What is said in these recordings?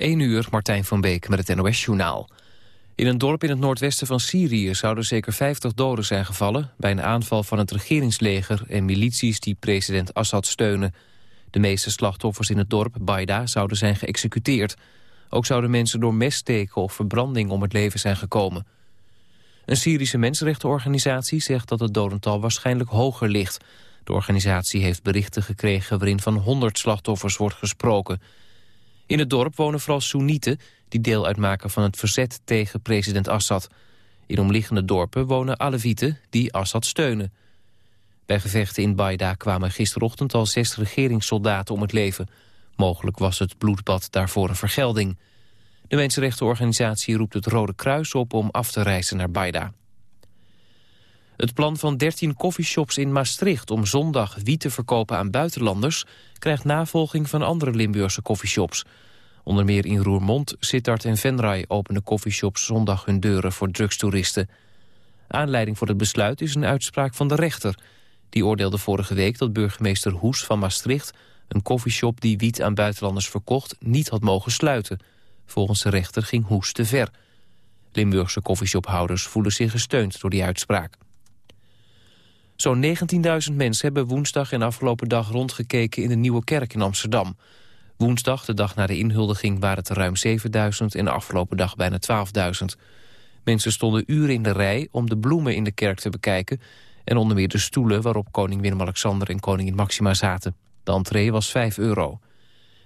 1 uur, Martijn van Beek met het NOS-journaal. In een dorp in het noordwesten van Syrië zouden zeker 50 doden zijn gevallen... bij een aanval van het regeringsleger en milities die president Assad steunen. De meeste slachtoffers in het dorp, Baida, zouden zijn geëxecuteerd. Ook zouden mensen door messteken of verbranding om het leven zijn gekomen. Een Syrische mensenrechtenorganisatie zegt dat het dodental waarschijnlijk hoger ligt. De organisatie heeft berichten gekregen waarin van 100 slachtoffers wordt gesproken... In het dorp wonen vooral Soenieten die deel uitmaken van het verzet tegen president Assad. In omliggende dorpen wonen Alevieten die Assad steunen. Bij gevechten in Baida kwamen gisterochtend al zes regeringssoldaten om het leven. Mogelijk was het bloedbad daarvoor een vergelding. De mensenrechtenorganisatie roept het Rode Kruis op om af te reizen naar Baida. Het plan van 13 koffieshops in Maastricht om zondag wiet te verkopen aan buitenlanders... krijgt navolging van andere Limburgse koffieshops. Onder meer in Roermond, Sittard en Venray openen koffieshops zondag hun deuren voor drugstoeristen. Aanleiding voor het besluit is een uitspraak van de rechter. Die oordeelde vorige week dat burgemeester Hoes van Maastricht... een koffieshop die wiet aan buitenlanders verkocht niet had mogen sluiten. Volgens de rechter ging Hoes te ver. Limburgse koffieshophouders voelen zich gesteund door die uitspraak. Zo'n 19.000 mensen hebben woensdag en afgelopen dag rondgekeken in de Nieuwe Kerk in Amsterdam. Woensdag, de dag na de inhuldiging, waren het er ruim 7.000 en de afgelopen dag bijna 12.000. Mensen stonden uren in de rij om de bloemen in de kerk te bekijken... en onder meer de stoelen waarop koning Willem-Alexander en koningin Maxima zaten. De entree was 5 euro.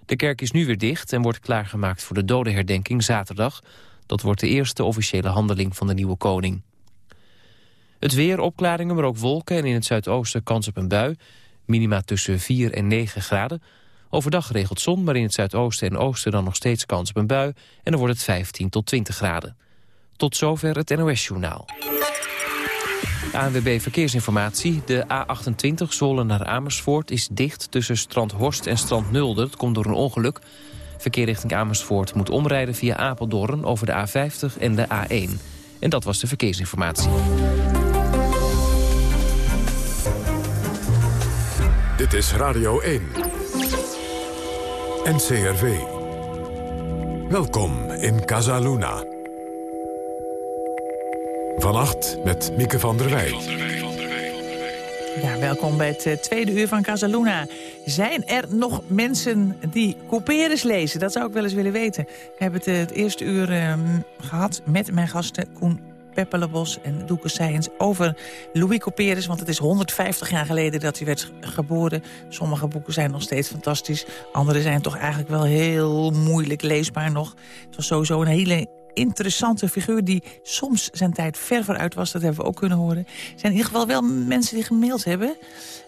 De kerk is nu weer dicht en wordt klaargemaakt voor de dodenherdenking zaterdag. Dat wordt de eerste officiële handeling van de nieuwe koning. Het weer, opklaringen, maar ook wolken en in het zuidoosten kans op een bui. Minima tussen 4 en 9 graden. Overdag geregeld zon, maar in het zuidoosten en oosten dan nog steeds kans op een bui. En dan wordt het 15 tot 20 graden. Tot zover het NOS-journaal. ANWB Verkeersinformatie. De A28 Zolen naar Amersfoort is dicht tussen Strand Horst en Strand Nulde. Dat komt door een ongeluk. Verkeer richting Amersfoort moet omrijden via Apeldoorn over de A50 en de A1. En dat was de verkeersinformatie. Is Radio 1. NCRV. Welkom in Casaluna. Vannacht met Mieke van der Wij. Ja, welkom bij het eh, tweede uur van Casaluna. Zijn er nog mensen die couperus lezen? Dat zou ik wel eens willen weten. We hebben het, eh, het eerste uur uh, gehad met mijn gasten Koen Peppelebos en Doeke Seijens over Louis Couperus. Want het is 150 jaar geleden dat hij werd geboren. Sommige boeken zijn nog steeds fantastisch. Andere zijn toch eigenlijk wel heel moeilijk leesbaar nog. Het was sowieso een hele interessante figuur die soms zijn tijd ver vooruit was. Dat hebben we ook kunnen horen. Er zijn in ieder geval wel mensen die gemaild hebben.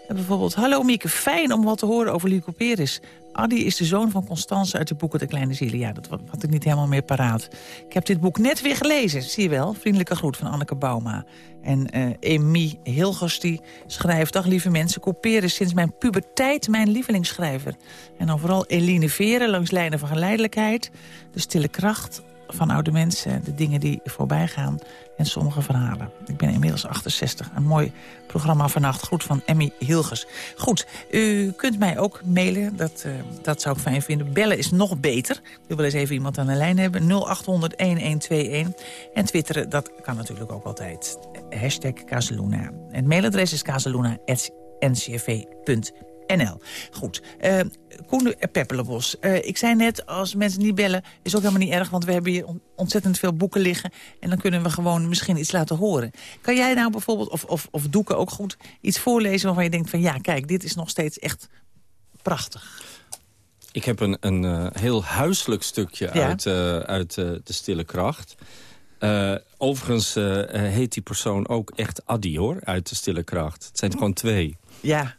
Bijvoorbeeld, hallo Mieke, fijn om wat te horen over Louis Couperus. Adi is de zoon van Constance uit de boeken De Kleine Zielen. Ja, dat had ik niet helemaal meer paraat. Ik heb dit boek net weer gelezen, zie je wel. Vriendelijke groet van Anneke Bauma. En uh, Amy Hilgers die schrijft... Dag lieve mensen, Couperus sinds mijn puberteit mijn lievelingsschrijver. En dan vooral Eline Veren langs lijnen van geleidelijkheid. De stille kracht, van oude mensen, de dingen die voorbij gaan en sommige verhalen. Ik ben inmiddels 68. Een mooi programma vannacht. Goed van Emmy Hilgers. Goed, u kunt mij ook mailen. Dat, uh, dat zou ik fijn vinden. Bellen is nog beter. Ik wil wel eens even iemand aan de lijn hebben. 0800-1121. En twitteren, dat kan natuurlijk ook altijd. Hashtag Kazeluna. En het mailadres is kazeluna.ncv.nl. NL. Goed. Uh, Koen Peppelenbos. Uh, ik zei net, als mensen niet bellen, is ook helemaal niet erg... want we hebben hier ontzettend veel boeken liggen... en dan kunnen we gewoon misschien iets laten horen. Kan jij nou bijvoorbeeld, of, of, of Doeken ook goed, iets voorlezen... waarvan je denkt van ja, kijk, dit is nog steeds echt prachtig. Ik heb een, een uh, heel huiselijk stukje ja. uit, uit De Stille Kracht... Uh, overigens uh, heet die persoon ook echt Addy, hoor, uit De Stille Kracht. Het zijn gewoon twee. Ja,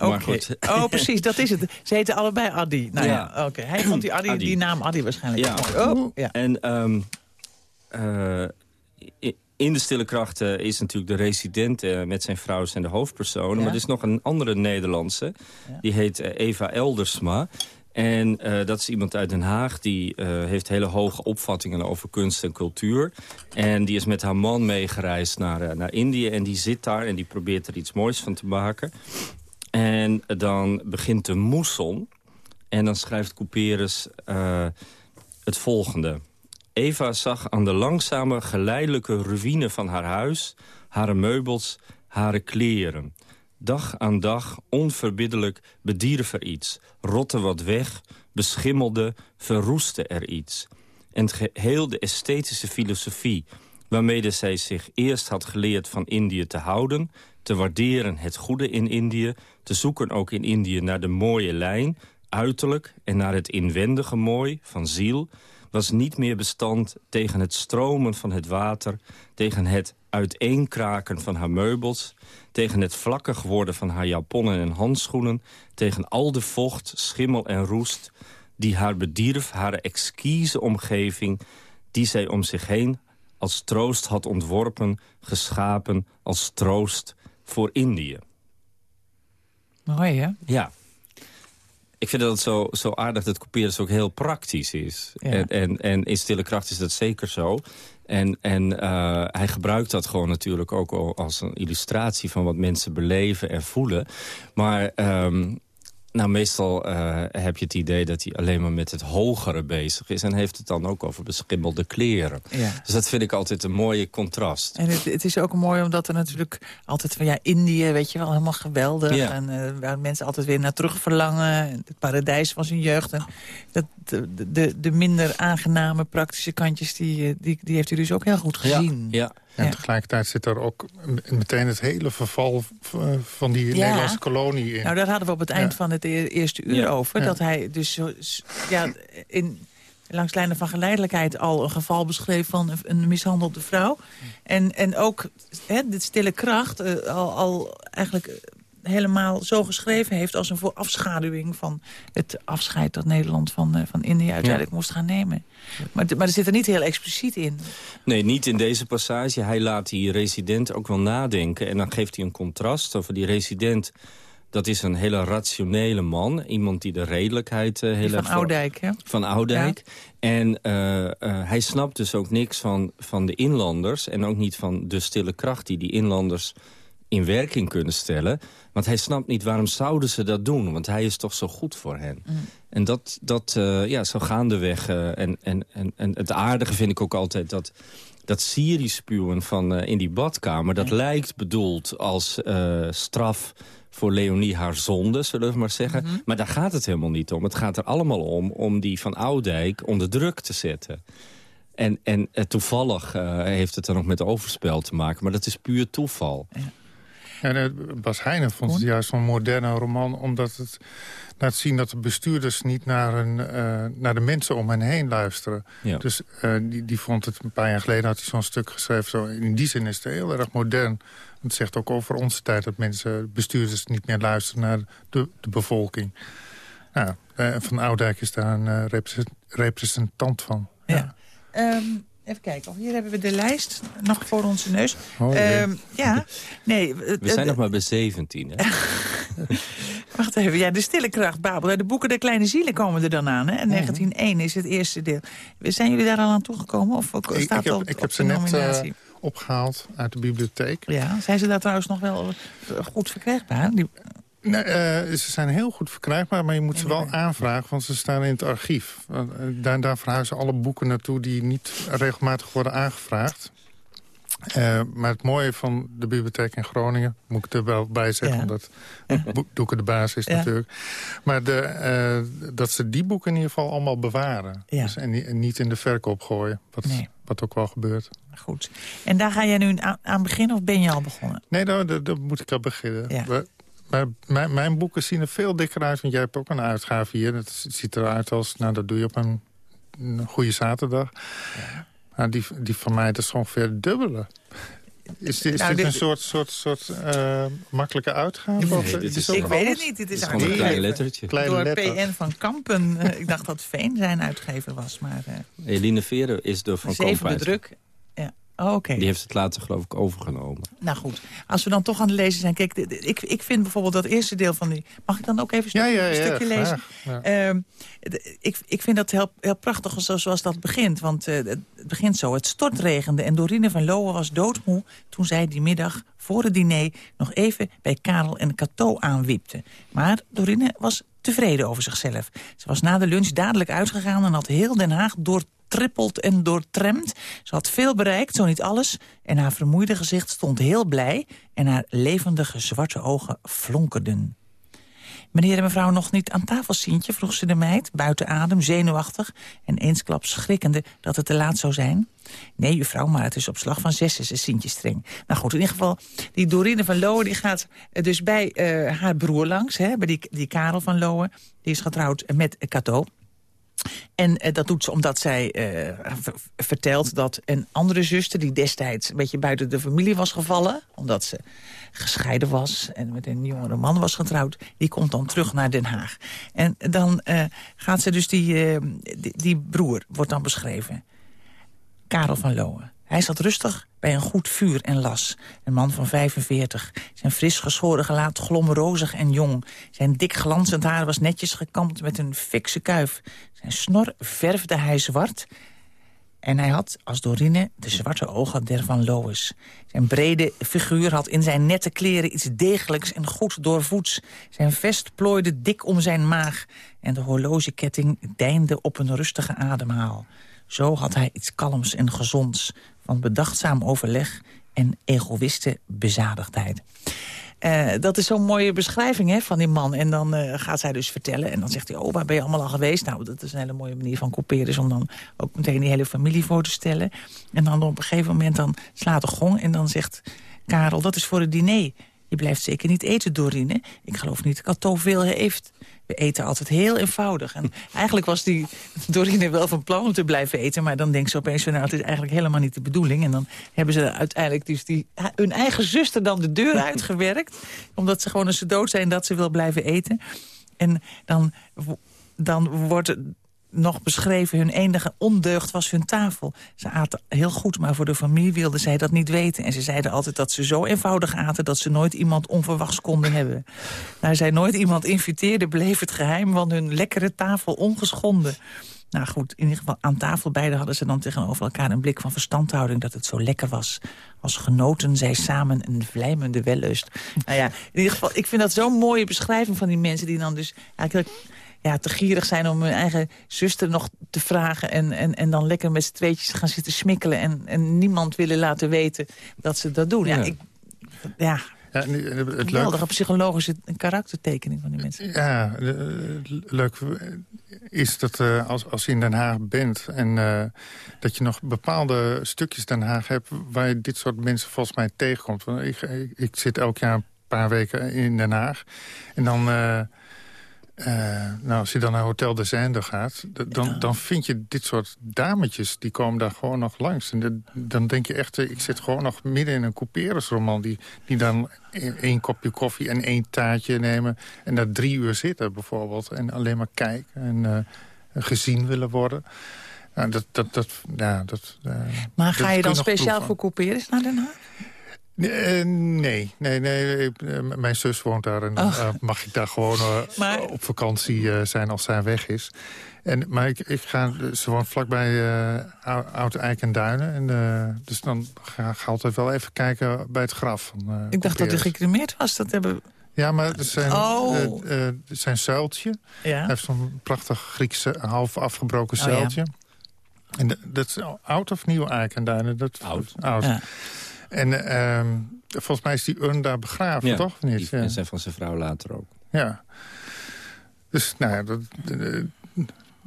Okay. Oh, precies, dat is het. Ze heten allebei Addy. Nou ja, ja oké. Hij vond die, Addy, die naam Addy waarschijnlijk ja. Oh, ja. En um, uh, in de Stille Krachten is natuurlijk de resident uh, met zijn vrouw zijn de hoofdpersonen. Maar er is nog een andere Nederlandse. Die heet uh, Eva Eldersma. En uh, dat is iemand uit Den Haag. Die heeft hele hoge opvattingen over kunst en cultuur. En die is met haar man meegereisd naar, naar Indië. En die zit daar en die probeert er iets moois van te maken. En dan begint de moesson. En dan schrijft Couperus... Uh, het volgende. Eva zag aan de langzame, geleidelijke ruïne van haar huis... haar meubels, haar kleren. Dag aan dag, onverbiddelijk, bedierf er iets. Rotte wat weg, beschimmelde, verroeste er iets. En geheel de esthetische filosofie... waarmee zij zich eerst had geleerd van Indië te houden... te waarderen het goede in Indië... te zoeken ook in Indië naar de mooie lijn, uiterlijk... en naar het inwendige mooi van ziel was niet meer bestand tegen het stromen van het water... tegen het uiteenkraken van haar meubels... tegen het vlakkig worden van haar japonnen en handschoenen... tegen al de vocht, schimmel en roest... die haar bedierf, haar exquise omgeving... die zij om zich heen als troost had ontworpen... geschapen als troost voor Indië. Mooi, hè? Ja ik vind dat het zo, zo aardig dat kopiëren ook heel praktisch is. En, en, en in Stille Kracht is dat zeker zo. En, en uh, hij gebruikt dat gewoon natuurlijk ook als een illustratie... van wat mensen beleven en voelen. Maar um, nou, meestal uh, heb je het idee dat hij alleen maar met het hogere bezig is... en heeft het dan ook over beschimmelde kleren. Ja. Dus dat vind ik altijd een mooie contrast. En het, het, is ook mooi omdat er natuurlijk altijd van... ja, Indië, weet je wel, helemaal geweldig. Ja. En uh, waar mensen altijd weer naar terug verlangen. Het paradijs van zijn jeugd. En dat, de, de, de minder aangename praktische kantjes... Die, eh, die, die heeft u dus ook heel goed gezien. Ja, ja. En tegelijkertijd zit er ook meteen het hele verval van die Nederlandse kolonie in. Nou, daar hadden we op het eind van het e-, eerste uur over. Dat hij dus ja, in, langs lijnen van geleidelijkheid al een geval beschreef van een mishandelde vrouw. En, en ook hè, dit stille kracht uh, al, al eigenlijk helemaal zo geschreven heeft... als een voorafschaduwing van het afscheid dat Nederland van, uh, van India uiteindelijk moest gaan nemen. Maar, maar er zit er niet heel expliciet in. Nee, niet in deze passage. Hij laat die resident ook wel nadenken. En dan geeft hij een contrast over die resident... Dat is een hele rationele man. Iemand die de redelijkheid uh, heel Van Oudijk, hè? Van Oudijk. En uh, uh, hij snapt dus ook niks van, van de inlanders... en ook niet van de stille kracht die die inlanders in werking kunnen stellen. Want hij snapt niet waarom zouden ze dat doen. Want hij is toch zo goed voor hen. Mm. En dat, dat uh, ja, zo gaandeweg. Uh, en, en, en, en het aardige vind ik ook altijd dat... Dat Siri-spuwen van uh, in die badkamer... dat lijkt bedoeld als straf voor Leonie haar zonde, zullen we maar zeggen. Mhm. Maar daar gaat het helemaal niet om. Het gaat er allemaal om om die van Oudijk onder druk te zetten. En, en toevallig heeft het er nog met overspel te maken. Maar dat is puur toeval. Ja. Uh, Bas Heijnen vond het juist een moderne roman... omdat het laat zien dat de bestuurders niet naar, een, uh, naar de mensen om hen heen luisteren. Ja. Dus uh, die, die vond het een paar jaar geleden, had hij zo'n stuk geschreven. Zo, in die zin is het heel erg modern. Het zegt ook over onze tijd dat mensen, bestuurders niet meer luisteren naar de, de bevolking. Nou, van Oudijk is daar een representant van. Ja. ja. Um, Even kijken, hier hebben we de lijst nog voor onze neus. Oh, ehm, ja, nee. We zijn nog maar bij 17, hè? Wacht even, ja, de stille kracht, Babel. De boeken De Kleine Zielen komen er dan aan, hè? En 1901 is het eerste deel. Zijn jullie daar al aan toegekomen? Of staat ik, ik heb, op, ik heb ze net uh, opgehaald uit de bibliotheek. Ja, zijn ze daar trouwens nog wel goed verkrijgbaar? Die, Nee, uh, ze zijn heel goed verkrijgbaar, maar je moet ze wel aanvragen... want ze staan in het archief. Uh, daar, daar verhuizen alle boeken naartoe die niet regelmatig worden aangevraagd. Uh, maar het mooie van de bibliotheek in Groningen... moet ik er wel bij zeggen, ja. omdat boeken de basis is ja. natuurlijk. Maar de, dat ze die boeken in ieder geval allemaal bewaren. Ja. Dus, en, en, niet in de verkoop gooien, wat, nee. wat ook wel gebeurt. Goed. En daar ga jij nu aan, aan beginnen of ben je al begonnen? Nee, daar, daar, daar moet ik al beginnen. We, maar mijn, mijn, boeken zien er veel dikker uit, want jij hebt ook een uitgave hier. Het ziet eruit als, nou dat doe je op een, een goede zaterdag. Ja. Maar die, die van mij, dat is ongeveer het dubbele. Is dit, is nou, dit, een soort, soort, soort uh, makkelijke uitgave? Nee, dit is ik weet het niet. Dit is, is een klein lettertje. Door PN van Kampen. Uh, ik dacht dat Veen zijn uitgever was. Maar, uh, Eline Veren is door Van Kampen. Zevende druk. Oh, Die heeft het later geloof ik overgenomen. Nou goed, als we dan toch aan het lezen zijn. Kijk, ik, ik vind bijvoorbeeld dat eerste deel van die... Mag ik dan ook even een, ja, ja, stukje lezen? Uh, ik, ik vind dat heel, heel prachtig zoals dat begint. Want uh, het begint zo. Het stortregende en Dorine van Lowen was doodmoe... toen zij die middag voor het diner nog even bij Karel en Cato aanwipte. Maar Dorine was tevreden over zichzelf. Ze was na de lunch dadelijk uitgegaan en had heel Den Haag doortrippeld en doortremd. Ze had veel bereikt, zo niet alles. En haar vermoeide gezicht stond heel blij en haar levendige zwarte ogen flonkerden. Meneer en mevrouw nog niet aan tafel, Sientje, vroeg ze de meid, buiten adem, zenuwachtig... en eensklaps schrikkende dat het te laat zou zijn. Nee, juffrouw, maar het is op slag van zes, is Sientje streng. Nou goed, in ieder geval, die Dorine van Lowen die gaat dus bij uh, haar broer langs... Hè, bij die, die Karel van Lowen, die is getrouwd met Cato... En uh, dat doet ze omdat zij uh, vertelt dat een andere zuster... die destijds een beetje buiten de familie was gevallen... omdat ze gescheiden was en met een jongere man was getrouwd... die komt dan terug naar Den Haag. En dan uh, gaat ze dus die, die, die, broer, wordt dan beschreven. Karel van Lohen. Hij zat rustig bij een goed vuur en las. Een man van 45. Zijn fris geschoren gelaat glom rozig en jong. Zijn dik glanzend haar was netjes gekamd met een fikse kuif. Zijn snor verfde hij zwart. En hij had, als Dorine, de zwarte ogen der Van Lois. Zijn brede figuur had in zijn nette kleren iets degelijks en goed doorvoeds. Zijn vest plooide dik om zijn maag. En de horlogeketting deinde op een rustige ademhaal. Zo had hij iets kalms en gezonds, van bedachtzaam overleg en egoïste bezadigdheid. Uh, dat is zo'n mooie beschrijving hè, van die man. En dan uh, gaat zij dus vertellen. En dan zegt hij, oh, waar ben je allemaal al geweest? Nou, dat is een hele mooie manier van kopiëren. Dus om dan ook meteen die hele familie voor te stellen. En dan op een gegeven moment dan slaat de gong. En dan zegt Karel, dat is voor het diner. Je blijft zeker niet eten, Dorine. Ik geloof niet dat Cato veel heeft. We eten altijd heel eenvoudig. En eigenlijk was die Dorine wel van plan om te blijven eten... maar dan denkt ze opeens, nou, het is eigenlijk helemaal niet de bedoeling. En dan hebben ze uiteindelijk dus die, hun eigen zuster dan de deur uitgewerkt... omdat ze gewoon als ze dood zijn dat ze wil blijven eten. En dan, dan wordt nog beschreven, hun enige ondeugd was hun tafel. Ze aten heel goed, maar voor de familie wilden zij dat niet weten. En ze zeiden altijd dat ze zo eenvoudig aten... dat ze nooit iemand onverwachts konden hebben. Daar zij nooit iemand inviteerden, bleef het geheim van hun lekkere tafel ongeschonden. Nou goed, in ieder geval aan tafel beiden hadden ze dan tegenover elkaar een blik van verstandhouding dat het zo lekker was. Als genoten zij samen een vlijmende wellust. Nou ja, in ieder geval, ik vind dat zo'n mooie beschrijving van die mensen die dan dus eigenlijk ja, te gierig zijn om hun eigen zuster nog te vragen... en, en, en dan lekker met z'n tweetjes gaan zitten smikkelen... En, en niemand willen laten weten dat ze dat doen. Ja, ja. Ik, ja ja, het geweldige psychologische karaktertekening van die mensen. Ja, leuk is dat uh, als, als je in Den Haag bent... en uh, dat je nog bepaalde stukjes Den Haag hebt... waar je dit soort mensen volgens mij tegenkomt. Want ik, ik, ik zit elk jaar een paar weken in Den Haag. En dan... Uh, uh, nou, als je dan naar Hotel de Zender gaat... dan, dan vind je dit soort dametjes, die komen daar gewoon nog langs. En dan denk je echt, eh, ik zit gewoon nog midden in een couperusroman... die, die dan één kopje koffie en één taartje nemen... en daar drie uur zitten bijvoorbeeld. En alleen maar kijken en uh, gezien willen worden. Nou, dat, dat, dat, ja, dat, maar ga je dan speciaal voor couperus naar Den Haag? Eh, nee, nee, nee. Eh, mijn zus woont daar en dan oh. eh, mag ik daar gewoon op vakantie zijn als zij weg is. En, maar ik, ik ga, ze woont vlakbij uh, Oud Eik en Duinen. En, dus dan ga ik altijd wel even kijken bij het graf. Van, ik dacht dat hij gecremeerd was. Dat hebben... Ja, maar het zijn, oh. zijn zuiltje. Ja. Hij heeft zo'n prachtig Griekse half afgebroken oh, zuiltje. En dat is oud of nieuw Eik en Duinen? Dat, oud. oud. Ja. En um, volgens mij is die urn daar begraven, ja, toch? Niet? Ja, en zijn van zijn vrouw later ook. Ja. Dus, nou ja, dat,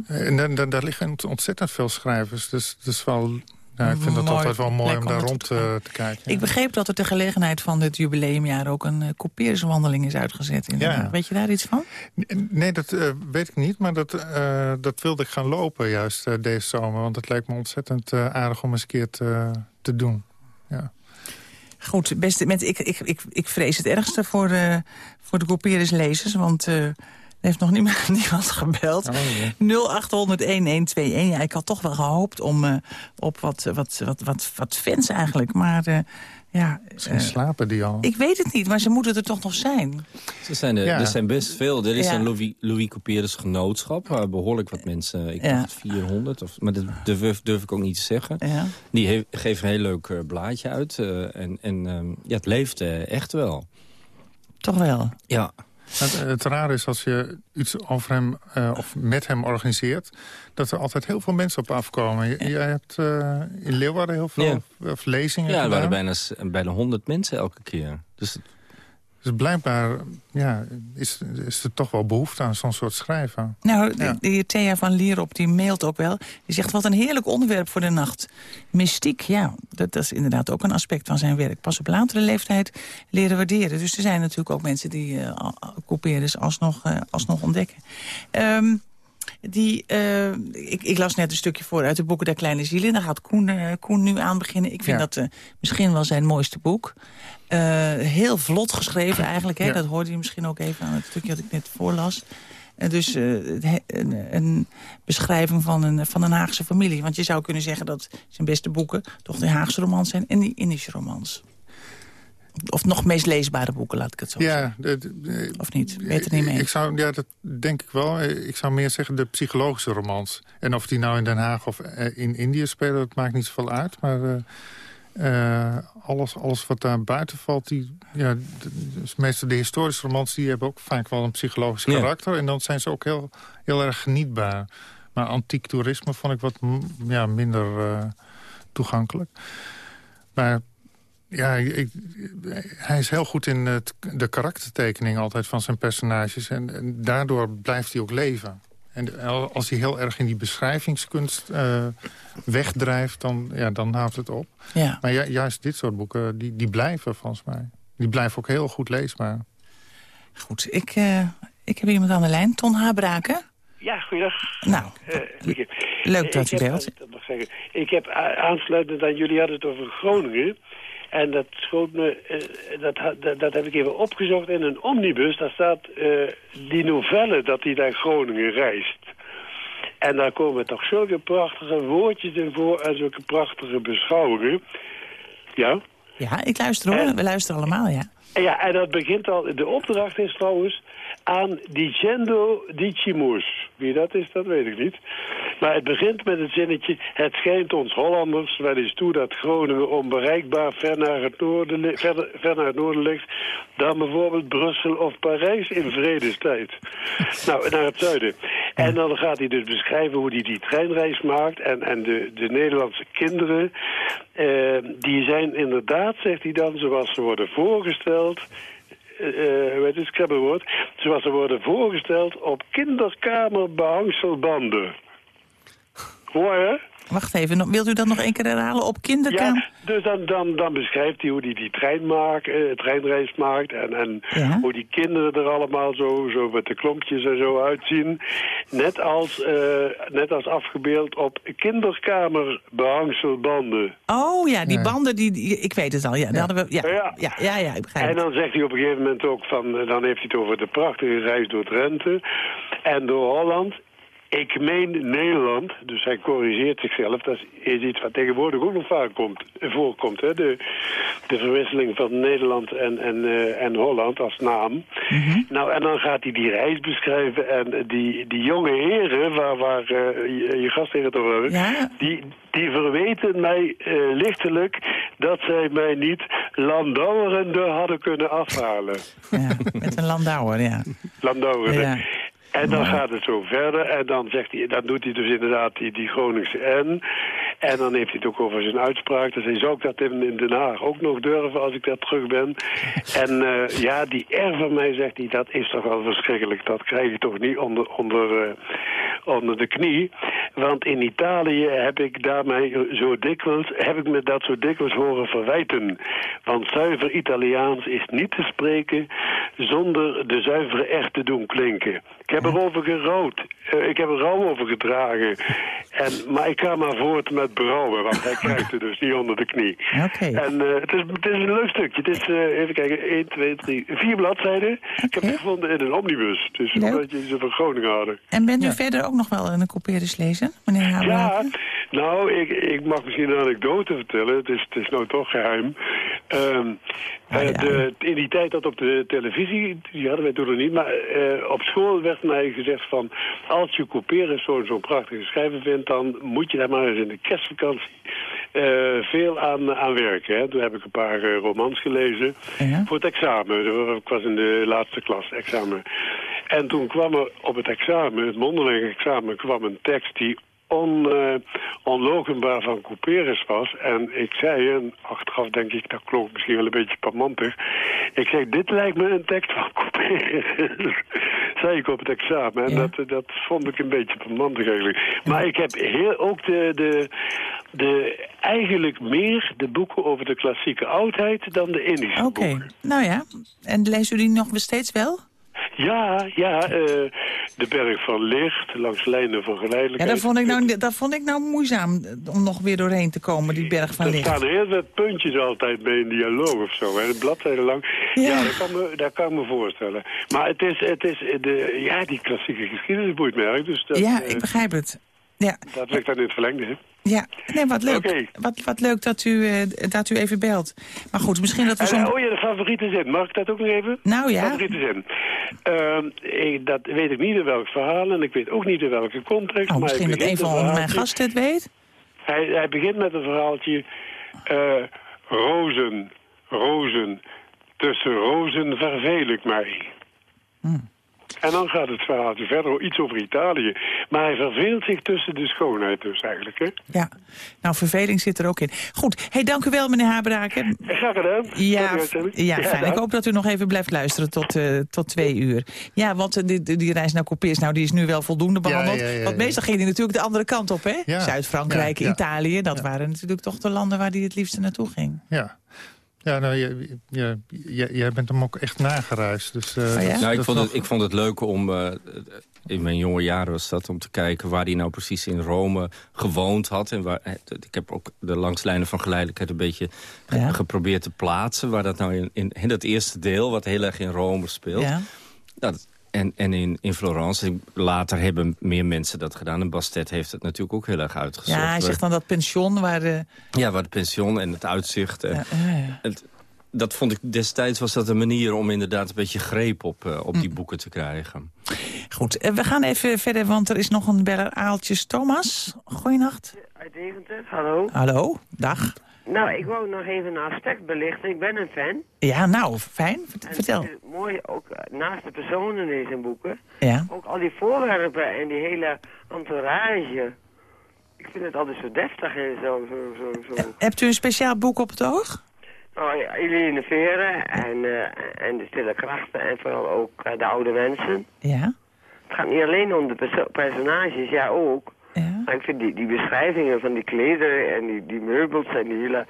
en dan, daar liggen ontzettend veel schrijvers. Dus dat is wel nou, ik vind het altijd wel mooi om daar rond te, te kijken. Ik begreep dat er ter gelegenheid van dit jubileumjaar... ook een uh, is uitgezet. In ja. Weet je daar iets van? Nee, dat uh, weet ik niet. Maar dat, uh, dat wilde ik gaan lopen juist deze zomer. Want het lijkt me ontzettend aardig om eens een keer te, te doen. Ja. Goed, beste mensen, ik, ik, ik, ik vrees het ergste voor de, voor de Couperus lezers. Want uh, er heeft nog niemand, niemand gebeld. Oh, 0800-1121. Ja, ik had toch wel gehoopt om uh, op wat, wat, wat, wat, wat fans eigenlijk. Maar uh, ja, Misschien uh, slapen die al. Ik weet het niet, maar ze moeten er toch nog zijn. Ze zijn er, ja. er zijn best veel. Er is ja. een Louis, Louis Couperus genootschap. Waar behoorlijk wat mensen, ik ja. dacht 400. Of, maar dat durf, durf ik ook niet te zeggen. Die he, geven een heel leuk uh, blaadje uit. Uh, en en um, ja, het leeft echt wel. Toch wel? Ja. Het, het rare is als je iets over hem of met hem organiseert... dat er altijd heel veel mensen op afkomen. Je, Jij hebt in Leeuwarden heel veel ja. lezingen Ja, er waren bijna, bijna 100 mensen elke keer. Dus dus blijkbaar ja, is, is er toch wel behoefte aan zo'n soort schrijven. Nou, ja. de, Thea van Lierop die mailt ook wel. Die zegt, wat een heerlijk onderwerp voor de nacht. Mystiek, ja, dat, dat, is inderdaad ook een aspect van zijn werk. Pas op latere leeftijd leren waarderen. Dus er zijn natuurlijk ook mensen die uh, couperus alsnog, uh, alsnog ontdekken. Um, die, uh, ik, ik, las net een stukje voor uit de boeken Der Kleine Zielen. Daar gaat Koen, uh, Koen nu aan beginnen. Ik vind dat uh, misschien wel zijn mooiste boek. heel vlot geschreven eigenlijk. Hè? Dat hoorde je misschien ook even aan het stukje dat ik net voorlas. dus een, een, beschrijving van een, van een Haagse familie. Want je zou kunnen zeggen dat zijn beste boeken... toch de Haagse romans zijn en die Indische romans. Of nog meest leesbare boeken, laat ik het zo ja, zeggen. of niet? Beter niet mee. Ik zou, ja, dat denk ik wel. Ik zou meer zeggen de psychologische romans. En of die nou in Den Haag of in Indië spelen, dat maakt niet zoveel uit. Maar uh, uh, alles, alles wat daar buiten valt, die, ja, dus meestal de historische romans... die hebben ook vaak wel een psychologisch karakter. En dan zijn ze ook heel, heel erg genietbaar. Maar antiek toerisme vond ik wat ja, minder uh, toegankelijk. Maar ja, ik, hij is heel goed in het, de karaktertekening altijd van zijn personages. En, en, daardoor blijft hij ook leven. En als hij heel erg in die beschrijvingskunst uh, wegdrijft, dan, ja, dan houdt het op. Ja. Maar ju juist dit soort boeken, die, die blijven volgens mij. Die blijven ook heel goed leesbaar. Goed, ik, uh, ik heb iemand aan de lijn. Ton Habraken. Ja, goeiedag. Nou, uh, leuk dat u belt. Ik heb aansluitend aan jullie hadden het over Groningen... En dat schoot me, uh, dat, dat, dat, heb ik even opgezocht in een omnibus. Daar staat uh, die novelle dat hij naar Groningen reist. En daar komen toch zulke prachtige woordjes in voor en zulke prachtige beschouwingen. Ja? Ja, ik luister hoor. We luisteren allemaal, ja. Ja, en dat begint al... De opdracht is trouwens aan Dicendo Dicimus. Wie dat is, dat weet ik niet. Maar het begint met het zinnetje... Het schijnt ons Hollanders wel eens toe dat Groningen onbereikbaar ver naar het noorden, ver, ver naar het noorden ligt... dan bijvoorbeeld Brussel of Parijs in vredestijd. nou, naar het zuiden. En dan gaat hij dus beschrijven hoe hij die treinreis maakt... en, en de, de Nederlandse kinderen... Eh, die zijn inderdaad, zegt hij dan, zoals ze worden voorgesteld uh, hoe heet het, scrabblewoord, zoals ze worden voorgesteld op kinderkamerbehangselbanden. Hoor je? Wacht even, wilt u dat nog één keer herhalen op kinderkamer? Ja, dus dan, dan, dan beschrijft hij hoe hij die trein maakt, uh, treinreis maakt... en, en hoe die kinderen er allemaal zo, zo met de klompjes en zo uitzien. Net als, uh, net als afgebeeld op kinderkamerbehangselbanden. Oh ja, die banden, die, ik weet het al. Ja, ja. Hadden we, ja, ja. Ja, ja, ja, ik begrijp En dan zegt hij op een gegeven moment ook van... Eh, dan heeft hij het over de prachtige reis door Drenthe en door Holland ik meen Nederland, dus hij corrigeert zichzelf. Dat is iets wat tegenwoordig ook nog vaak komt, voorkomt. Hè? De, de verwisseling van Nederland en, en, uh, en Holland als naam. Mm -hmm. Nou, en dan gaat hij die reis beschrijven. En die, die jonge heren, waar, waar uh, je, je gastheer het over hebben... Ja? Die, die verweten mij uh, lichtelijk dat zij mij niet landouwerende hadden kunnen afhalen. Ja, met een landouwer, ja. Landouwerende. Ja. En dan gaat het zo verder. En dan, zegt hij, dan doet hij dus inderdaad die, die Groningse N. En dan heeft hij het ook over zijn uitspraak. Dus hij zou ik dat in, in Den Haag ook nog durven als ik daar terug ben. En uh, ja, die R van mij, zegt hij, dat is toch wel verschrikkelijk. Dat krijg je toch niet onder, onder, uh, onder de knie. Want in Italië heb ik daarmee zo dikwijls, heb ik me dat zo dikwijls horen verwijten. Want zuiver Italiaans is niet te spreken zonder de zuivere R te doen klinken. Ik heb erover gerouwd. Uh, ik heb er rouw over gedragen. En, maar ik ga maar voort met berouwen, want hij krijgt er dus niet onder de knie. Okay. En uh, het, is, het is een leuk stukje. Het is, uh, even kijken, 1, 2, 3, 4 bladzijden. Okay. Ik heb het gevonden in een omnibus. Dus leuk. omdat jullie ze van Groningen hadden. En bent u ja. verder ook nog wel een couperus lezen, meneer Haberhaken? Ja, nou, ik, ik mag misschien een anekdote vertellen. Het is, het is nou toch geheim. Um, ah, ja. de, in die tijd dat op de televisie, die hadden wij toen nog niet, maar op school werd mij gezegd van... als je couperus zo'n zo prachtige schrijver vindt... dan moet je daar maar eens in de kerstvakantie veel aan, aan werken. Hè. Toen heb ik een paar romans gelezen voor het examen. Ik was in de laatste klas, examen. En toen kwam er op het examen, het mondeling examen, kwam een tekst die on, uh, onlogenbaar van Couperus was. En ik zei, en achteraf denk ik, dat klonk misschien wel een beetje pamantig. Ik zeg, dit lijkt me een tekst van Couperus. zei ik op het examen. En dat, dat vond ik een beetje pamantig eigenlijk. Maar ik heb heel, ook de, de, de, eigenlijk meer de boeken over de klassieke oudheid dan de Indische boeken. Oké, nou ja. En lezen jullie nog steeds wel? Ja, ja, uh, de berg van licht, langs lijnen van geleidelijkheid. Ja, dat vond, ik nou, dat vond ik nou moeizaam om nog weer doorheen te komen, die berg van licht. Er staan heel veel puntjes altijd bij een dialoog of zo, hè, een bladzijde lang. Ja, ja dat, kan me, dat kan me voorstellen. Maar het is, het is de, ja, die klassieke geschiedenis boeit me eigenlijk. Dus dat, ja, ik begrijp het. Ja. Dat ligt dan in het verlengde, hè? Ja, nee, wat leuk. Wat, wat leuk dat u, uh, dat u even belt. Maar goed, misschien dat we zo... oh ja, de favoriete zin. Mag ik dat ook nog even? Nou ja. Favoriete zin. Uh, dat weet ik niet in welk verhaal en ik weet ook niet in welke context. Oh, misschien dat een van mijn gasten het weet? Hij, hij begint met een verhaaltje... Uh, rozen, rozen, tussen rozen verveel ik mij. Hmm. En dan gaat het verhaaltje verder iets over Italië. Maar hij verveelt zich tussen de schoonheid dus eigenlijk. Hè? Ja, nou verveling zit er ook in. Goed, hey, dank u wel meneer Habraken. Graag gedaan. Ja, ja, fijn. Ik hoop dat u nog even blijft luisteren tot, uh, tot twee uur. Ja, want uh, die, die reis naar Copiers, nou, die is nu wel voldoende behandeld. Ja, ja, want meestal ging hij natuurlijk de andere kant op, hè? Zuid-Frankrijk, Italië, dat waren natuurlijk toch de landen waar hij het liefste naartoe ging. Ja. Ja, nou, je, je, jij bent hem ook echt nagereisd. Dus, uh, ja? nou, ik, vond het, ik vond het leuk om... Uh, in mijn jonge jaren was dat om te kijken waar hij nou precies in Rome gewoond had. En waar, eh, ik heb ook de langslijnen van geleidelijkheid een beetje geprobeerd te plaatsen. Waar dat nou in, in, in, dat eerste deel, wat heel erg in Rome speelt. Ja. Dat, en, en in, in Florence, later hebben meer mensen dat gedaan. En Bastet heeft het natuurlijk ook heel erg uitgezocht. Ja, hij zegt dan dat pension waar de... Ja, waar het pension en het uitzicht. En ja, het, dat vond ik destijds was dat een manier om inderdaad een beetje greep op, uh, op die hm. boeken te krijgen. Goed, eh, we gaan even verder, want er is nog een beller Aaltjes. Thomas, goeienacht. Uit Deventer, hallo. Hallo, dag. Nou, ik wou nog even een aspect belichten. Ik ben een fan. Ja, nou, fijn. Vertel. En mooi, ook eh, naast de personen in zijn boeken. Ja. Ook al die voorwerpen en die hele entourage. Ik vind het altijd zo deftig en zo. zo, zo, zo. Hebt u een speciaal boek op het oog? Oh ja, Eline Veren en, uh, en de stille krachten en vooral ook de oude mensen. Ja. Het gaat niet alleen om de perso personages, ja ook. Ja. Ik vind die, die beschrijvingen van die klederen en die, die meubels en die hele...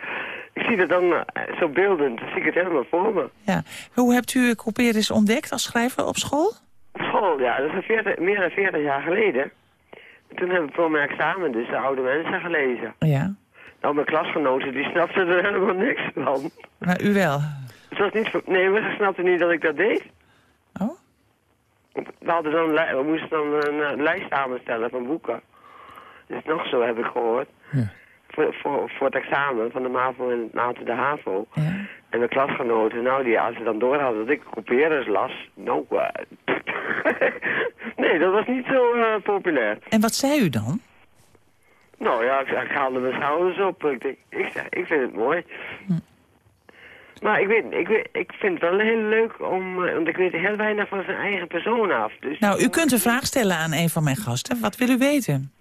Ik zie dat dan uh, zo beeldend, dan zie ik het helemaal voor me. Ja. Hoe hebt u Couperus ontdekt als schrijver op school? Op school, ja. Dat is 40, meer dan 40 jaar geleden. toen heb ik voor mijn examen dus de oude mensen gelezen. Ja. Nou, mijn klasgenoten, die snapten er helemaal niks van. Maar u wel? Het was niet, nee, maar ze snapten niet dat ik dat deed. Oh? We, hadden dan, we moesten dan een, lijst samenstellen van boeken. Dus nog zo heb ik gehoord. Ja. Voor, voor, voor het examen van de MAVO en later de HAVO. Ja. En mijn klasgenoten, nou, die, als ze dan door hadden dat ik couperers las, nou, uh, nee, dat was niet zo uh, populair. En wat zei u dan? Nou ja, ik, ik haalde mijn schouders op. Ik, denk, ik, ik vind het mooi. Hm. Maar ik, weet, ik, weet, ik vind het wel heel leuk om... Eh, want ik weet heel weinig van zijn eigen persoon af. Dus nou, u kunt een vraag stellen aan een van mijn gasten. Wat wil u weten?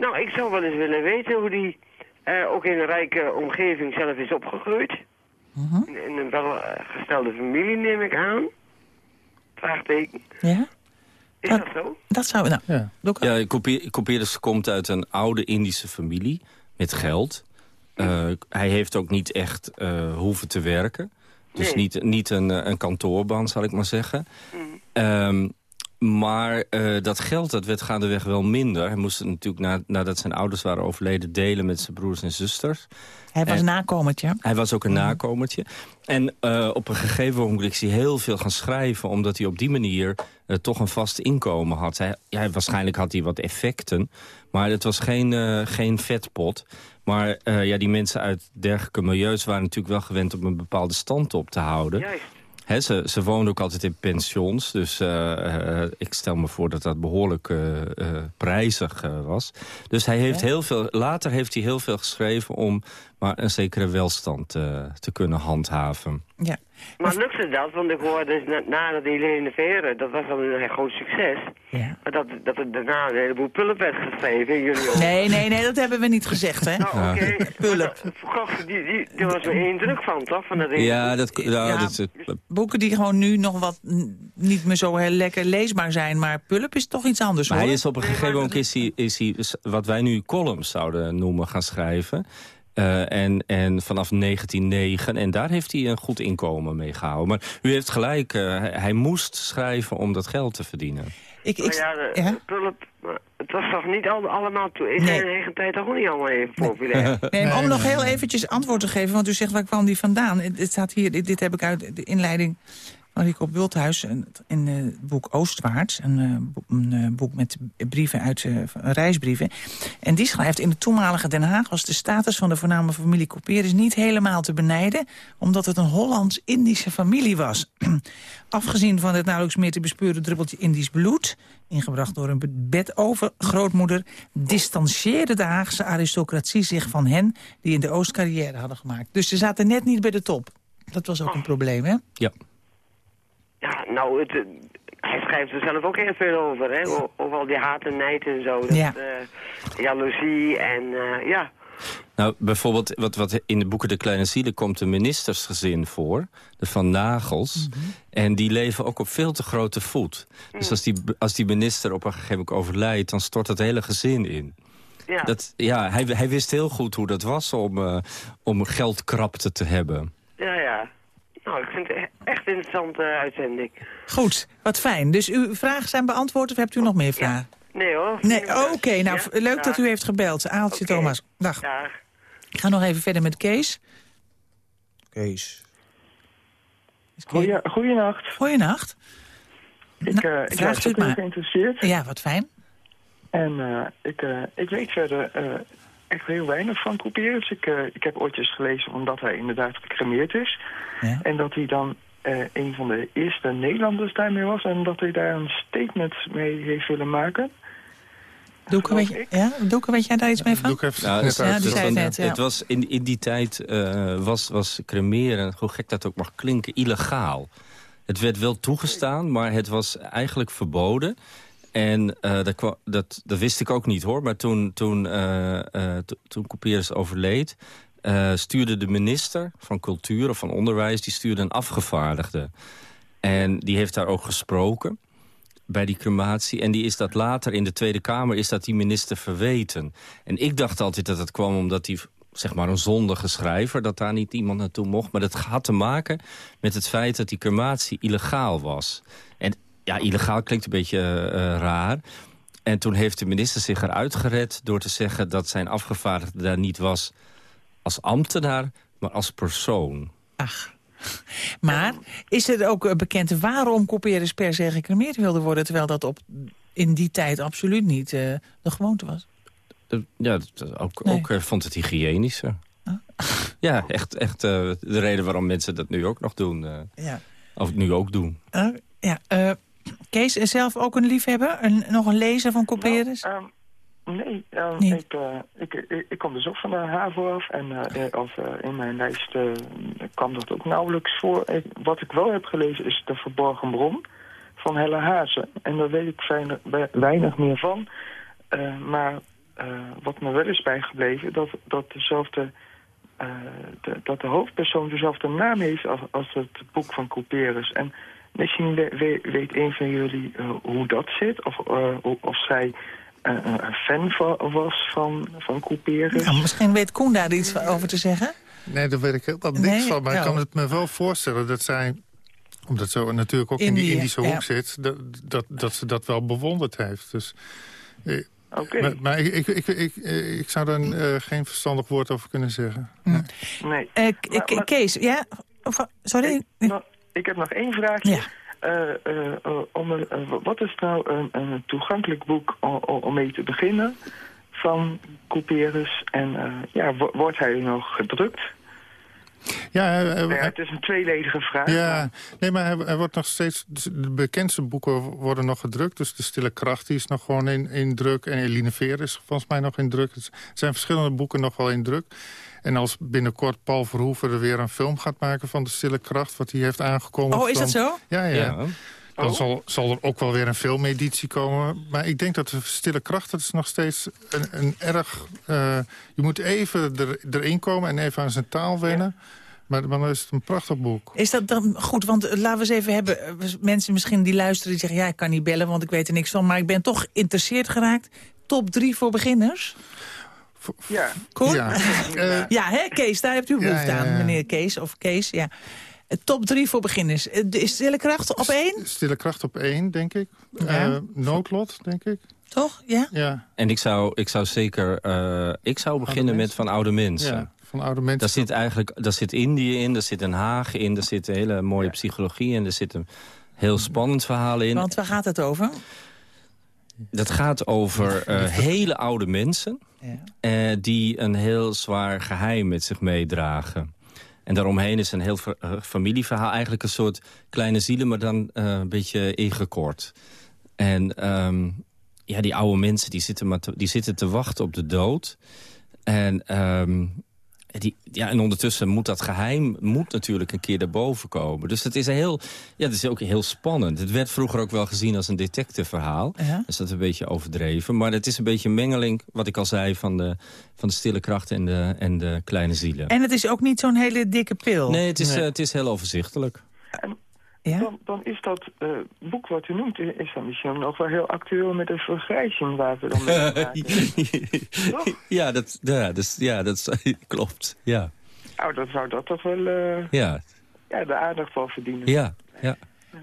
Nou, ik zou wel eens willen weten hoe die uh, ook in een rijke omgeving zelf is opgegroeid. Uh in, een welgestelde familie, neem ik aan. Vraagteken. Ja? Is dat, zo? Dat zou... Nou, ja, ja Couperus komt uit een oude Indische familie met geld. Uh, hij heeft ook niet echt uh, hoeven te werken. Dus niet, niet een, een kantoorbaan, zal ik maar zeggen. Mm. Um, maar uh, dat geld dat werd gaandeweg wel minder. Hij moest het natuurlijk na, nadat zijn ouders waren overleden... delen met zijn broers en zusters. Hij was een nakomertje. Hij was ook een mhm. nakomertje. En uh, op een gegeven moment is hij heel veel gaan schrijven... omdat hij op die manier uh, toch een vast inkomen had. Hij, ja, waarschijnlijk had hij wat effecten. Maar het was geen, geen vetpot. Maar ja, die mensen uit dergelijke milieus... waren natuurlijk wel gewend om een bepaalde stand op te houden. Juist. Ze, ze woonde ook altijd in pensions. Dus uh, ik stel me voor dat dat behoorlijk uh, prijzig was. Dus hij heeft heel veel, later heeft hij heel veel geschreven... om maar een zekere welstand te kunnen handhaven. Ja. Maar lukte dat? Want ik hoorde dus na, die Helene Veren, dat was dan een groot succes. Ja. Maar dat, dat er daarna een heleboel pulp werd geschreven. Jullie nee, nee, nee, dat hebben we niet gezegd, hè? Nou, oké. Okay. Pulp. Die, die, die, was er één druk van, toch? Van dat ja, dat, ja, dat, boeken die gewoon nu nog wat niet meer zo heel lekker leesbaar zijn. Maar Pulp is toch iets anders, maar hoor. hij is op een gegeven moment is hij, is hij, wat wij nu columns zouden noemen gaan schrijven. Uh, en, en vanaf 1909. En daar heeft hij een goed inkomen mee gehouden. Maar u heeft gelijk, uh, hij moest schrijven om dat geld te verdienen. Ik, ik, ja, de, ja? Pulp, het was toch niet al, allemaal toe. In zijn eigen tijd toch ook niet allemaal even populair. Nee, nee, om nog heel eventjes antwoord te geven, want u zegt waar kwam die vandaan? Het, staat hier, dit, dit heb ik uit de inleiding Rico Bulthuis in het boek Oostwaarts. Een, eh, eh, boek met brieven uit reisbrieven. En die schrijft in de toenmalige Den Haag... was de status van de voorname familie Couperus niet helemaal te benijden... omdat het een Hollands-Indische familie was. Afgezien van het nauwelijks meer te bespeuren druppeltje Indisch bloed... ingebracht door een bedover grootmoeder... distancieerde de Haagse aristocratie zich van hen... die in de Oost carrière hadden gemaakt. Dus ze zaten net niet bij de top. Dat was ook een probleem, hè? Ja. Ja, nou, het, hij schrijft er zelf ook heel veel over, hè? Over al die haat en nijd en zo. Dat, ja. Uh, jaloezie en uh, ja. Nou, bijvoorbeeld wat, wat in de boeken De Kleine Zielen komt een ministersgezin voor. De Van Nagels. Mhm. En die leven ook op veel te grote voet. Dus mm. als die, als die minister op een gegeven moment overlijdt... dan stort het hele gezin in. Ja, dat, ja hij, hij wist heel goed hoe dat was om, uh, om geldkrapte te hebben. Ja, ja. Nou, ik vind het echt een interessante uitzending. Goed, wat fijn. Dus uw vragen zijn beantwoord of hebt u nog meer vragen? Nee hoor. Nee, oké. nou, leuk dat u heeft gebeld. Aaltje Thomas. Dag. Dag. Ik ga nog even verder met Kees. Kees. Goeie, goeienacht. Goeienacht. Ik, uh, ik u maar. geïnteresseerd. Ja, wat fijn. En uh, ik, uh, ik weet verder echt heel weinig van Couperus. Ik, ik heb ooitjes gelezen omdat hij inderdaad gecremeerd is. Ja. En dat hij dan uh, een van de eerste Nederlanders daarmee was... en dat hij daar een statement mee heeft willen maken. Doeke, weet, je, ja? Doeke, weet jij daar iets mee van? Heeft ja, die zei het net, Het was in, in die tijd uh, was, was cremeren, hoe gek dat ook mag klinken, illegaal. Het werd wel toegestaan, maar het was eigenlijk verboden. En uh, dat, dat, dat, wist ik ook niet hoor. Maar toen, toen, uh, toen Couperus overleed... Uh, stuurde de minister van Cultuur of van Onderwijs... die stuurde een afgevaardigde. En die heeft daar ook gesproken bij die crematie. En die is dat later in de Tweede Kamer is dat die minister verweten. En ik dacht altijd dat het kwam omdat hij zeg maar een zondige schrijver... dat daar niet iemand naartoe mocht. Maar dat had te maken met het feit dat die crematie illegaal was. En ja, illegaal klinkt een beetje uh, raar... En toen heeft de minister zich eruit gered door te zeggen dat zijn afgevaardigde daar niet was als ambtenaar, maar als persoon. Ach. Maar is het ook eh, bekend waarom Couperus per se gecremeerd wilde worden... terwijl dat op, in die tijd absoluut niet uh, de gewoonte was? Ja, ook, nee. ook uh, vond het hygiënischer. Ah. Ja, echt, echt uh, de reden waarom mensen dat nu ook nog doen. ja. Of nu ook doen. ja, Kees, zelf ook een liefhebber? Een, nog een lezer van Couperus? Nou, um Nee, uh, ik, uh, ik, ik, ik, kom dus ook van de HAVO af. En uh, of, in mijn lijst kwam dat ook nauwelijks voor. Ik, wat ik wel heb gelezen is De Verborgen Bron van Helle Hazen. En daar weet ik weinig, weinig meer van. maar wat me wel is bijgebleven... dat, dat, dezelfde, de, dat de hoofdpersoon dezelfde naam heeft als, als het boek van Couperus. En misschien weet, weet een van jullie hoe dat zit. Of, of zij een fan was van, van Couperus. Nou, misschien weet Koen daar iets over te zeggen. Nee, daar weet ik helemaal niks nee, van. Maar ik kan het me wel voorstellen dat zij omdat ze natuurlijk ook in die Indische hoek zit... Dat, dat, dat ze dat wel bewonderd heeft. Dus, eh, okay. Maar, maar ik, ik, ik, ik, zou daar uh, geen verstandig woord over kunnen zeggen. Nee. nee. Uh, maar, Kees, ja? Of, sorry? Ik, ik heb nog één vraagje. Ja. Uh, uh, om, wat is nou een, een toegankelijk boek om, om, mee te beginnen van Couperus? En ja, wordt hij nog gedrukt? Ja, het is een tweeledige vraag. Ja, nee, maar hij, wordt nog steeds... De bekendste boeken worden nog gedrukt. Dus De Stille Kracht die is nog gewoon in, in druk. En Eline Veer is volgens mij nog in druk. Er zijn verschillende boeken nog wel in druk. En als binnenkort Paul Verhoeven er weer een film gaat maken van De Stille Kracht... wat hij heeft aangekondigd... Oh, is dat zo? Ja, ja. Dan oh. zal, zal er ook wel weer een filmeditie komen. Maar ik denk dat de Stille Kracht, dat is nog steeds een, een erg... Uh, je moet even er, erin komen en even aan zijn taal wennen. Maar, dan is het een prachtig boek. Is dat dan goed? Want eh, laten we eens even hebben... Eh, mensen misschien die luisteren die zeggen... ja, ik kan niet bellen, want ik weet er niks van. Maar ik ben toch geïnteresseerd geraakt. Top 3 voor beginners? Ja. Cool? Ja, uh, ja hè, Kees, daar hebt u behoefte aan, meneer Kees. Of Kees, ja. Top 3 voor beginners. Is Stille Kracht op één? Stille Kracht op één, denk ik. Ja. noodlot, denk ik. Toch? Ja? ja. En ik zou, ik zou zeker... ik zou beginnen met van oude mensen. Ja van oude mensen. Daar zit eigenlijk daar zit Indië in, daar zit Den Haag in... daar zit een hele mooie psychologie in, er zit een heel spannend verhaal in. Want waar gaat het over? Dat gaat over uh, hele oude mensen... Ja. Uh, die een heel zwaar geheim met zich meedragen. En daaromheen is een heel uh, familieverhaal. Eigenlijk een soort kleine zielen, maar dan een beetje ingekort. En um, ja, die oude mensen die zitten, maar te, die zitten te wachten op de dood. En um, die, ja, en ondertussen moet dat geheim moet natuurlijk een keer daarboven komen. Dus het is, een heel, ja, het is ook heel spannend. Het werd vroeger ook wel gezien als een detective-verhaal. Ja. Dus dat is een beetje overdreven. Maar het is een beetje een mengeling, wat ik al zei... van de, van de stille krachten en de, en de kleine zielen. En het is ook niet zo'n hele dikke pil? Nee, het is, eh, het is heel overzichtelijk. Ja? Dan, dan, is dat uh, boek wat u noemt, is dan misschien nog wel heel actueel met de vergrijzing waar we dan mee maken. ja, dat, ja, dat, ja, dat klopt. Ja. Nou, dan zou dat toch wel uh, ja. Ja, de aandacht wel verdienen. Ja, ja.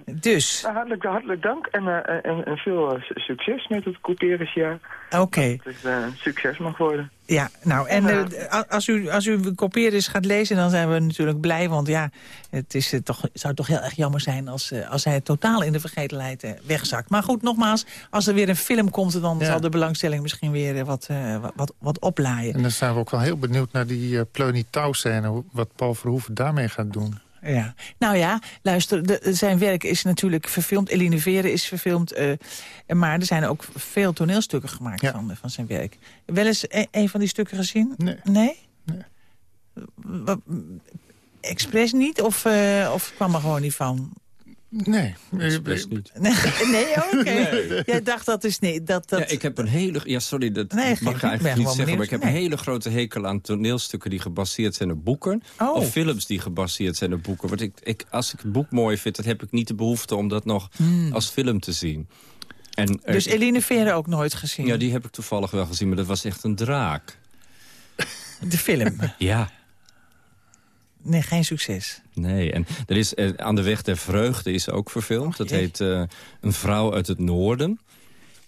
Dus. Nou, hartelijk, hartelijk dank en, uh, en, en, veel uh, succes met het couperensjaar. Oké. Okay. Dat het uh, succes mag worden. Ja, nou, en als, u, als u couperens gaat lezen, dan zijn we natuurlijk blij. Want ja, het is, toch, het zou toch heel erg jammer zijn als, als hij totaal in de vergetelheid wegzakt. Maar goed, nogmaals, als er weer een film komt, dan zal de belangstelling misschien weer wat, wat, wat oplaaien. En dan zijn we ook wel heel benieuwd naar die uh, scène wat Paul Verhoeven daarmee gaat doen. Ja. Nou ja, luister, de, zijn werk is natuurlijk verfilmd. Eline Veren is verfilmd. Uh, maar er zijn ook veel toneelstukken gemaakt van, van zijn werk. Wel eens een, een, van die stukken gezien? Nee. Nee? nee. Wat, expres niet? Of, uh, of kwam er gewoon niet van? Nee. Nee, nee oké. Jij dacht dat is niet... Dat, dat... Ja, ik heb een hele... Ja, sorry, dat mag ik eigenlijk niet zeggen. Maar ik heb een hele grote hekel aan toneelstukken die gebaseerd zijn op boeken. Oh. Of films die gebaseerd zijn op boeken. Want ik, ik, als ik het boek mooi vind, dan heb ik niet de behoefte om dat nog hmm. als film te zien. En, dus Eline Vere ook nooit gezien? Ja, die heb ik toevallig wel gezien, maar dat was echt een draak. De film? ja. Nee, geen succes. Nee, en er is uh, Aan de Weg der Vreugde is ook verfilmd. dat heet uh, Een vrouw uit het noorden.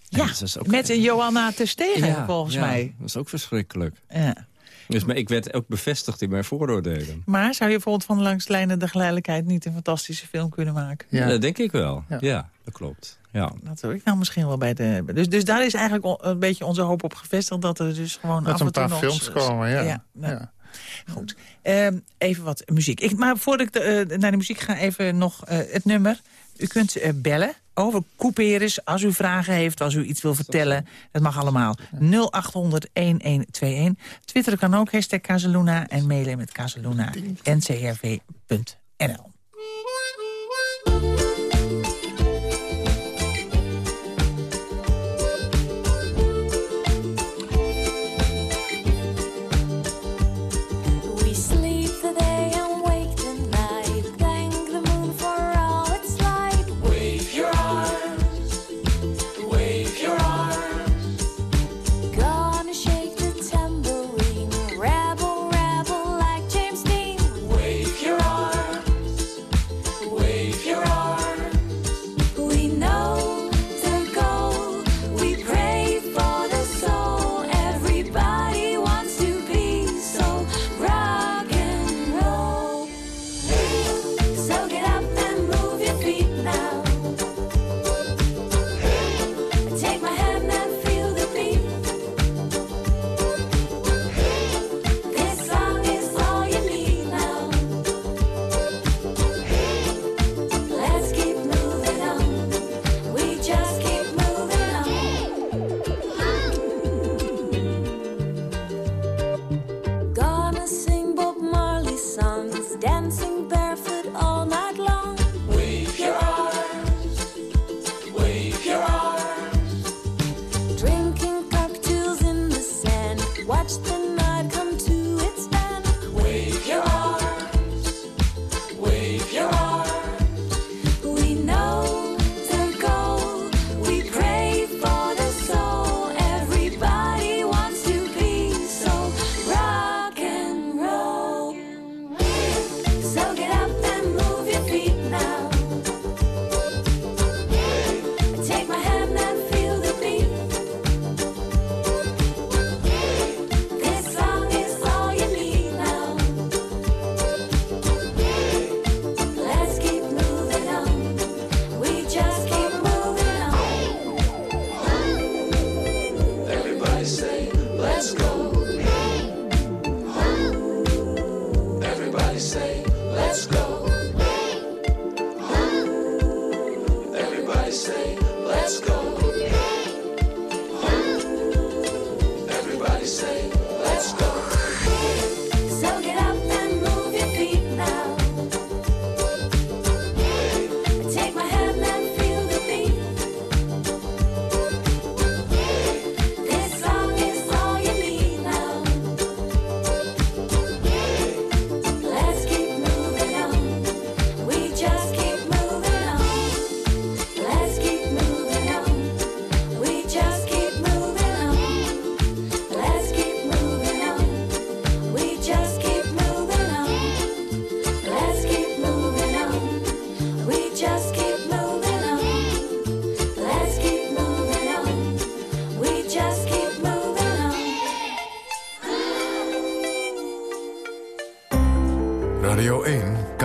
Ja, ook... met Johanna Terstegen ja, volgens ja, mij. dat is ook verschrikkelijk. Ja. Dus maar ik werd ook bevestigd in mijn vooroordelen. Maar zou je bijvoorbeeld van Langs Lijnen de Geleidelijkheid... niet een fantastische film kunnen maken? Ja, dat denk ik wel. Ja, dat klopt. Ja. Dat hoor ik nou misschien wel bij de... Dus, dus daar is eigenlijk een beetje onze hoop op gevestigd... dat er dus gewoon dat af en toe een paar films komen, ja. ja, ja. Goed. Uh, even wat muziek. Ik, maar voordat ik de, uh, naar de muziek ga, even nog uh, het nummer. U kunt uh, bellen over Couperus. Als u vragen heeft, als u iets wil vertellen. Dat mag allemaal. 0800-1121. Twitter kan ook, hashtag Casaluna. En mailen met casaluna.ncrv.nl.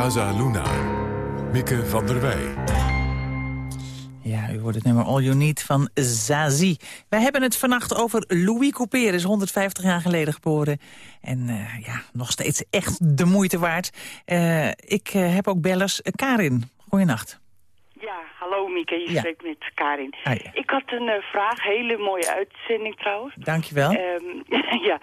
Casa Luna. Mieke van der Wij. Ja, u hoort het nummer All You Need van Zazie. Wij hebben het vannacht over Louis Couperus, 150 jaar geleden geboren. En uh, ja, nog steeds echt de moeite waard. Uh, ik uh, heb ook bellers. Karin, goeienacht. Ja, hallo Mieke, je ja. spreekt met Karin. Ik had een vraag, hele mooie uitzending trouwens. Dankjewel. Um, ja,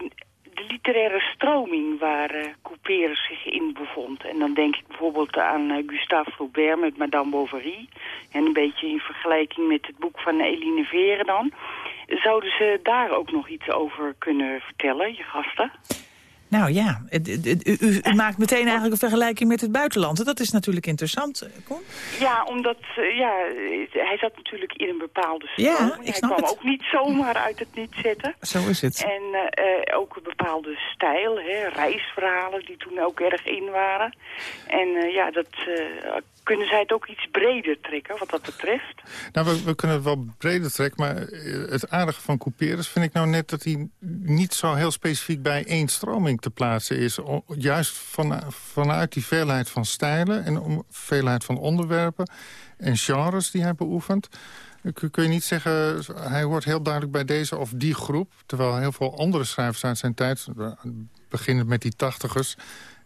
um, de literaire stroming waar uh, Couperus zich in bevond. En dan denk ik bijvoorbeeld aan uh, Gustave Flaubert met Madame Bovary. En een beetje in vergelijking met het boek van Eline Veren dan. Zouden ze daar ook nog iets over kunnen vertellen, je gasten? Nou ja, u, u, maakt meteen eigenlijk een vergelijking met het buitenland. Dat is natuurlijk interessant. Eh, ja, omdat uh, ja, hij zat natuurlijk in een bepaalde stroom. Ja, ik hij kwam het. ook niet zomaar uit het niet zetten. Zo is het. En uh, ook een bepaalde stijl, hè, reisverhalen die toen ook erg in waren. En ja, dat kunnen zij het ook iets breder trekken wat dat betreft? Nou, we, we, kunnen het wel breder trekken, maar het aardige van Couperus vind ik nou net dat hij niet zo heel specifiek bij één stroming te plaatsen is. Juist van, vanuit die veelheid van stijlen en om, veelheid van onderwerpen en genres die hij beoefent. Kun je niet zeggen, hij hoort heel duidelijk bij deze of die groep. Terwijl heel veel andere schrijvers uit zijn tijd, beginnend met die tachtigers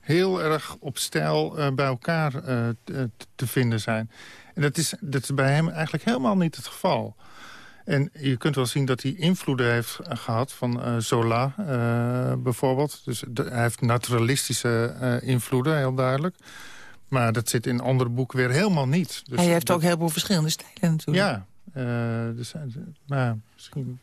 heel erg op stijl uh, bij elkaar uh, te vinden zijn. En dat is, dat is bij hem eigenlijk helemaal niet het geval. En je kunt wel zien dat hij invloeden heeft gehad van uh, Zola bijvoorbeeld. Dus hij heeft naturalistische invloeden, heel duidelijk. Maar dat zit in andere boeken weer helemaal niet. Dus hij heeft ook heel veel verschillende stijlen natuurlijk. Ja, dus, maar misschien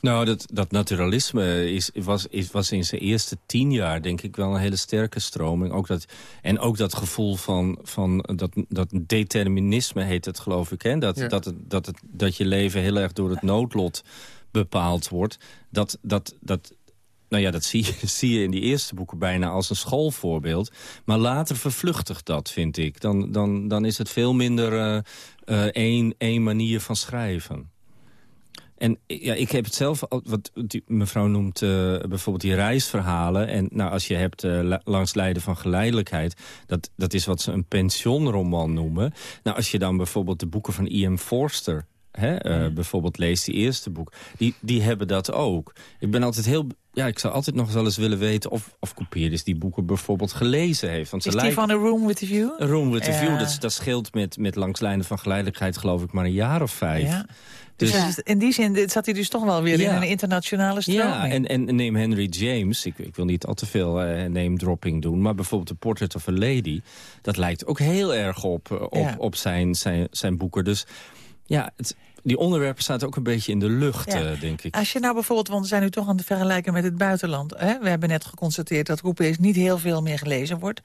Nou, dat, dat naturalisme is, was, is, was in zijn eerste tien jaar denk ik wel een hele sterke stroming. Ook dat, en ook dat gevoel van, van dat, dat determinisme heet het geloof ik. Hè? Dat, dat, het, dat, het, dat je leven heel erg door het noodlot bepaald wordt. Dat, dat, dat, nou ja, dat zie je, zie je in die eerste boeken bijna als een schoolvoorbeeld. Maar later vervluchtigt dat, vind ik. Dan, dan, dan is het veel minder uh, uh, één, één manier van schrijven. En ja, ik heb het zelf, wat mevrouw noemt uh, bijvoorbeeld die reisverhalen. En nou, als je hebt uh, langs lijden van geleidelijkheid, dat, dat is wat ze een pensionroman noemen. Nou, als je dan bijvoorbeeld de boeken van E.M. Forster Hè, uh, bijvoorbeeld leest, die eerste boek. Die, die hebben dat ook. Ik ben altijd heel... Ja, ik zou altijd nog wel eens willen weten of, of Couperus die boeken bijvoorbeeld gelezen heeft. Want is die van A Room with a View? A Room with a View, dat, dat scheelt met, met langslijnen van geleidelijkheid geloof ik maar een jaar of vijf. Ja. Dus ja. in die zin zat hij dus toch wel weer in een internationale stroom. Ja, en, en neem Henry James. Ik, ik wil niet al te veel uh, name dropping doen. Maar bijvoorbeeld The Portrait of a Lady. Dat lijkt ook heel erg op, op, op zijn, zijn, zijn boeken. Dus Ja, het, die onderwerpen staan ook een beetje in de lucht, eh, denk ik. Als je nou bijvoorbeeld, want we zijn nu toch aan het vergelijken met het buitenland. Hè? We hebben net geconstateerd dat Coupés niet heel veel meer gelezen wordt.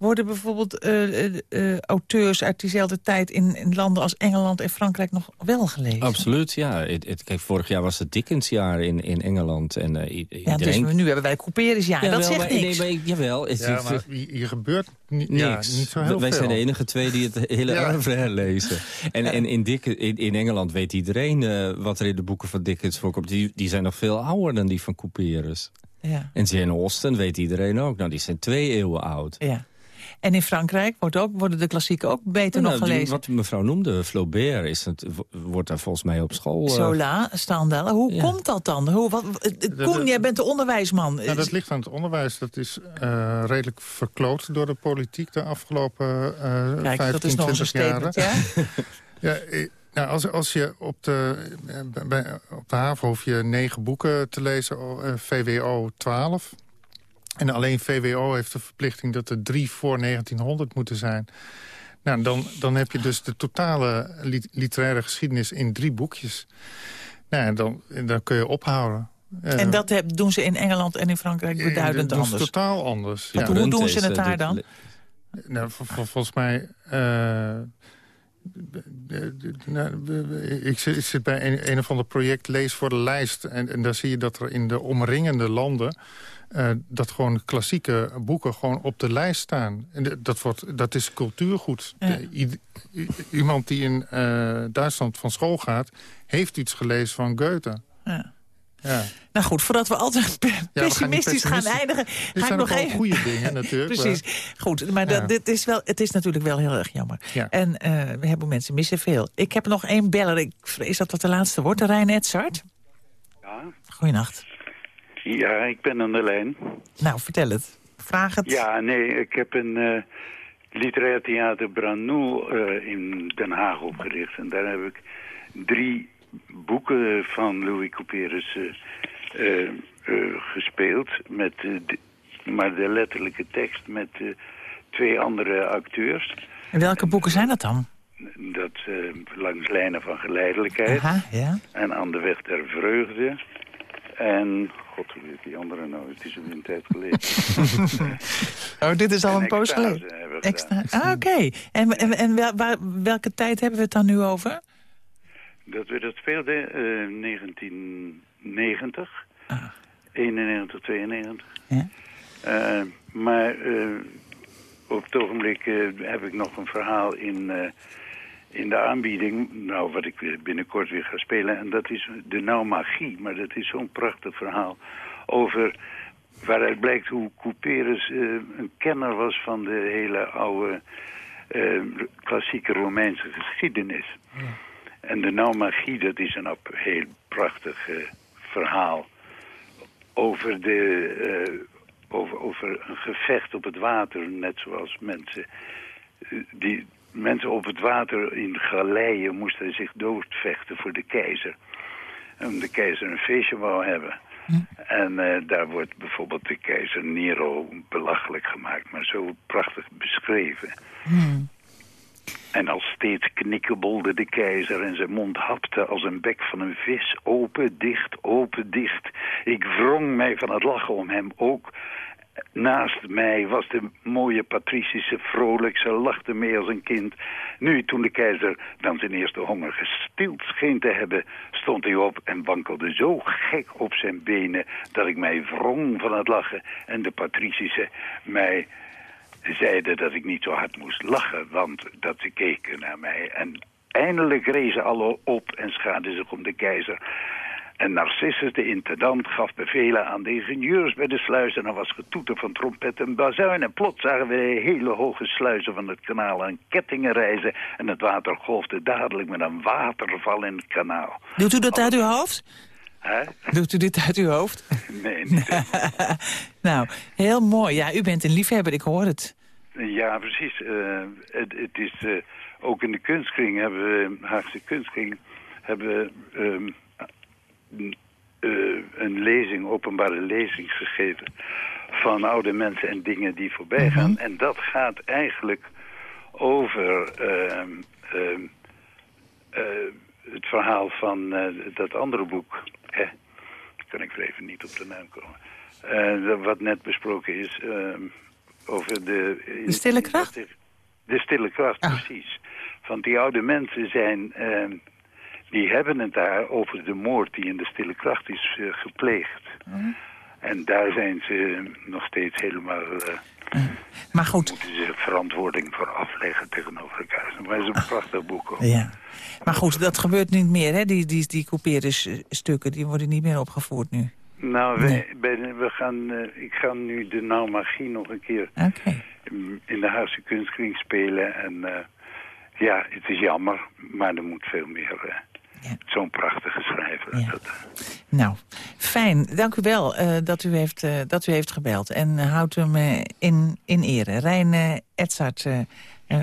Worden bijvoorbeeld uh, auteurs uit diezelfde tijd in, in, landen als Engeland en Frankrijk nog wel gelezen? Absoluut, ja. Het, het, kijk, vorig jaar was het Dickensjaar in, in Engeland. En, uh, iedereen... ja, dus nu hebben wij couperensjaar, ja, dat zegt maar, niks. Nee, maar, jawel. Het, ja, maar hier gebeurt niet, niks. Ja, niet zo heel wij veel. zijn de enige twee die het hele ja. herlezen. En, en in, Dick, in, in, Engeland weet iedereen uh, wat er in de boeken van Dickens voorkomt. Die, die zijn nog veel ouder dan die van Couperus. Ja. En Jane Austen weet iedereen ook. Nou, die zijn twee eeuwen oud. Ja. En in Frankrijk wordt ook, worden de klassieken ook beter nou, nog gelezen. Die, wat mevrouw noemde, Flaubert, is het, wordt daar volgens mij op school... Uh... Zola, Stendhal. Hoe ja. komt dat dan? Hoe, wat, Koen, jij bent de onderwijsman. Nou, dat ligt aan het onderwijs. Dat is uh, redelijk verkloot door de politiek de afgelopen uh, Kijk, 15, dat is nog 20 jaren. Ja? ja, nou, als, als je op de, bij, op de haven hoef je negen boeken te lezen, VWO 12... En alleen VWO heeft de verplichting dat er drie voor 1900 moeten zijn. Nou, dan, dan heb je dus de totale literaire geschiedenis in drie boekjes. Nou, dan, dan kun je ophouden. En dat heb, doen ze in Engeland en in Frankrijk beduidend anders? Dat is totaal anders. Ja. Hoe doen ze het daar dan? Nou, volgens mij... Uh, ik zit bij een, een of ander project Lees voor de Lijst. En, en daar zie je dat er in de omringende landen... Uh, dat gewoon klassieke boeken gewoon op de lijst staan. En dat, wordt, dat is cultuurgoed. Ja. De, iemand die in uh, Duitsland van school gaat... heeft iets gelezen van Goethe. Ja. Ja. Nou goed, voordat we altijd pessimistisch, gaan, gaan, eindigen... Dit ga ik nog even... goede dingen natuurlijk. Precies. Maar... Goed, maar ja. dit is wel, het is natuurlijk wel heel erg jammer. En uh, we hebben mensen missen veel. Ik heb nog één beller. Ik vrees dat dat de laatste wordt. Rijn Edzard. Ja. Goeienacht. Ja, ik ben aan de lijn. Nou, vertel het. Vraag het. Ja, nee, ik heb een uh, literair theater Branou uh, in Den Haag opgericht. En daar heb ik drie boeken van Louis Couperus uh, gespeeld. Met, de, maar de letterlijke tekst met twee andere acteurs. En welke boeken zijn dat dan? Dat langs lijnen van geleidelijkheid. Aha, ja. En aan de weg der vreugde. En, god, hoe heet die andere nou? Het is een een tijd geleden. oh, dit is al en een poos geleden? Extra. Ah, oké. Okay. En, en, en wel, waar, welke tijd hebben we het dan nu over? Dat we dat speelden uh, 1990. Ah. 91, 92. Ja? Uh, maar uh, op het ogenblik heb ik nog een verhaal in in de aanbieding, nou wat ik binnenkort weer ga spelen... en dat is de naumagie, maar dat is zo'n prachtig verhaal... over waaruit blijkt hoe Couperus uh, een kenner was van de hele oude uh, klassieke Romeinse geschiedenis. Ja. En de naumagie, dat is een heel prachtig uh, verhaal over, de, over, over een gevecht op het water, net zoals mensen... die mensen op het water in galeien moesten zich doodvechten voor de keizer. En de keizer een feestje wou hebben. Hm. En uh, daar wordt bijvoorbeeld de keizer Nero belachelijk gemaakt, maar zo prachtig beschreven. Hm. En als steeds knikkebolde de keizer en zijn mond hapte als een bek van een vis. Open, dicht, open, dicht. Ik wrong mij van het lachen om hem ook Naast mij was de mooie patricische vrolijk. Ze lachte mee als een kind. Nu, toen de keizer dan zijn eerste honger gestild scheen te hebben... stond hij op en wankelde zo gek op zijn benen... dat ik mij wrong van het lachen. En de patricische mij zeiden dat ik niet zo hard moest lachen... want dat ze keken naar mij. En eindelijk rezen alle op en schaarden zich om de keizer... En Narcissus, de intendant, gaf bevelen aan de ingenieurs bij de sluis... en er was getoeter van trompet en bazuin. En plots zagen we de hele hoge sluizen van het kanaal aan kettingen reizen... en het water golfde dadelijk met een waterval in het kanaal. Doet u dat uit uw hoofd? Hè? Doet u dit uit uw hoofd? Nee, niet Nou, heel mooi. Ja, u bent een liefhebber, ik hoor het. Ja, precies. Uh, het, het, is, uh, ook in de kunstkring hebben we, Haagse kunstkring... hebben we... Uh, uh, een lezing, openbare lezing gegeven van oude mensen en dingen die voorbij gaan. En dat gaat eigenlijk over uh, uh, het verhaal van dat andere boek... Eh, kan ik even niet op de naam komen. wat net besproken is over de... De stille kracht? De stille kracht, ah. precies. Want die oude mensen zijn die hebben het daar over de moord die in de stille kracht is gepleegd. Mhm. En daar zijn ze nog steeds helemaal... Uh, maar goed. Moeten ze verantwoording voor afleggen tegenover elkaar. Maar het is een prachtig boek. Hoor. Ja. Maar goed, dat gebeurt niet meer, hè? Die, die, die stukken, die worden niet meer opgevoerd nu. Nou, we gaan, uh, ik ga nu de naumagie nog een keer okay. in de Haagse kunstkring spelen. En ja, het is jammer, maar er moet veel meer ja. Zo'n prachtige schrijver. Dat, uh... Nou, fijn. Dank u wel uh, dat, u heeft, uh, dat u heeft gebeld. En houdt hem in, in ere. Rijn uh, Edzard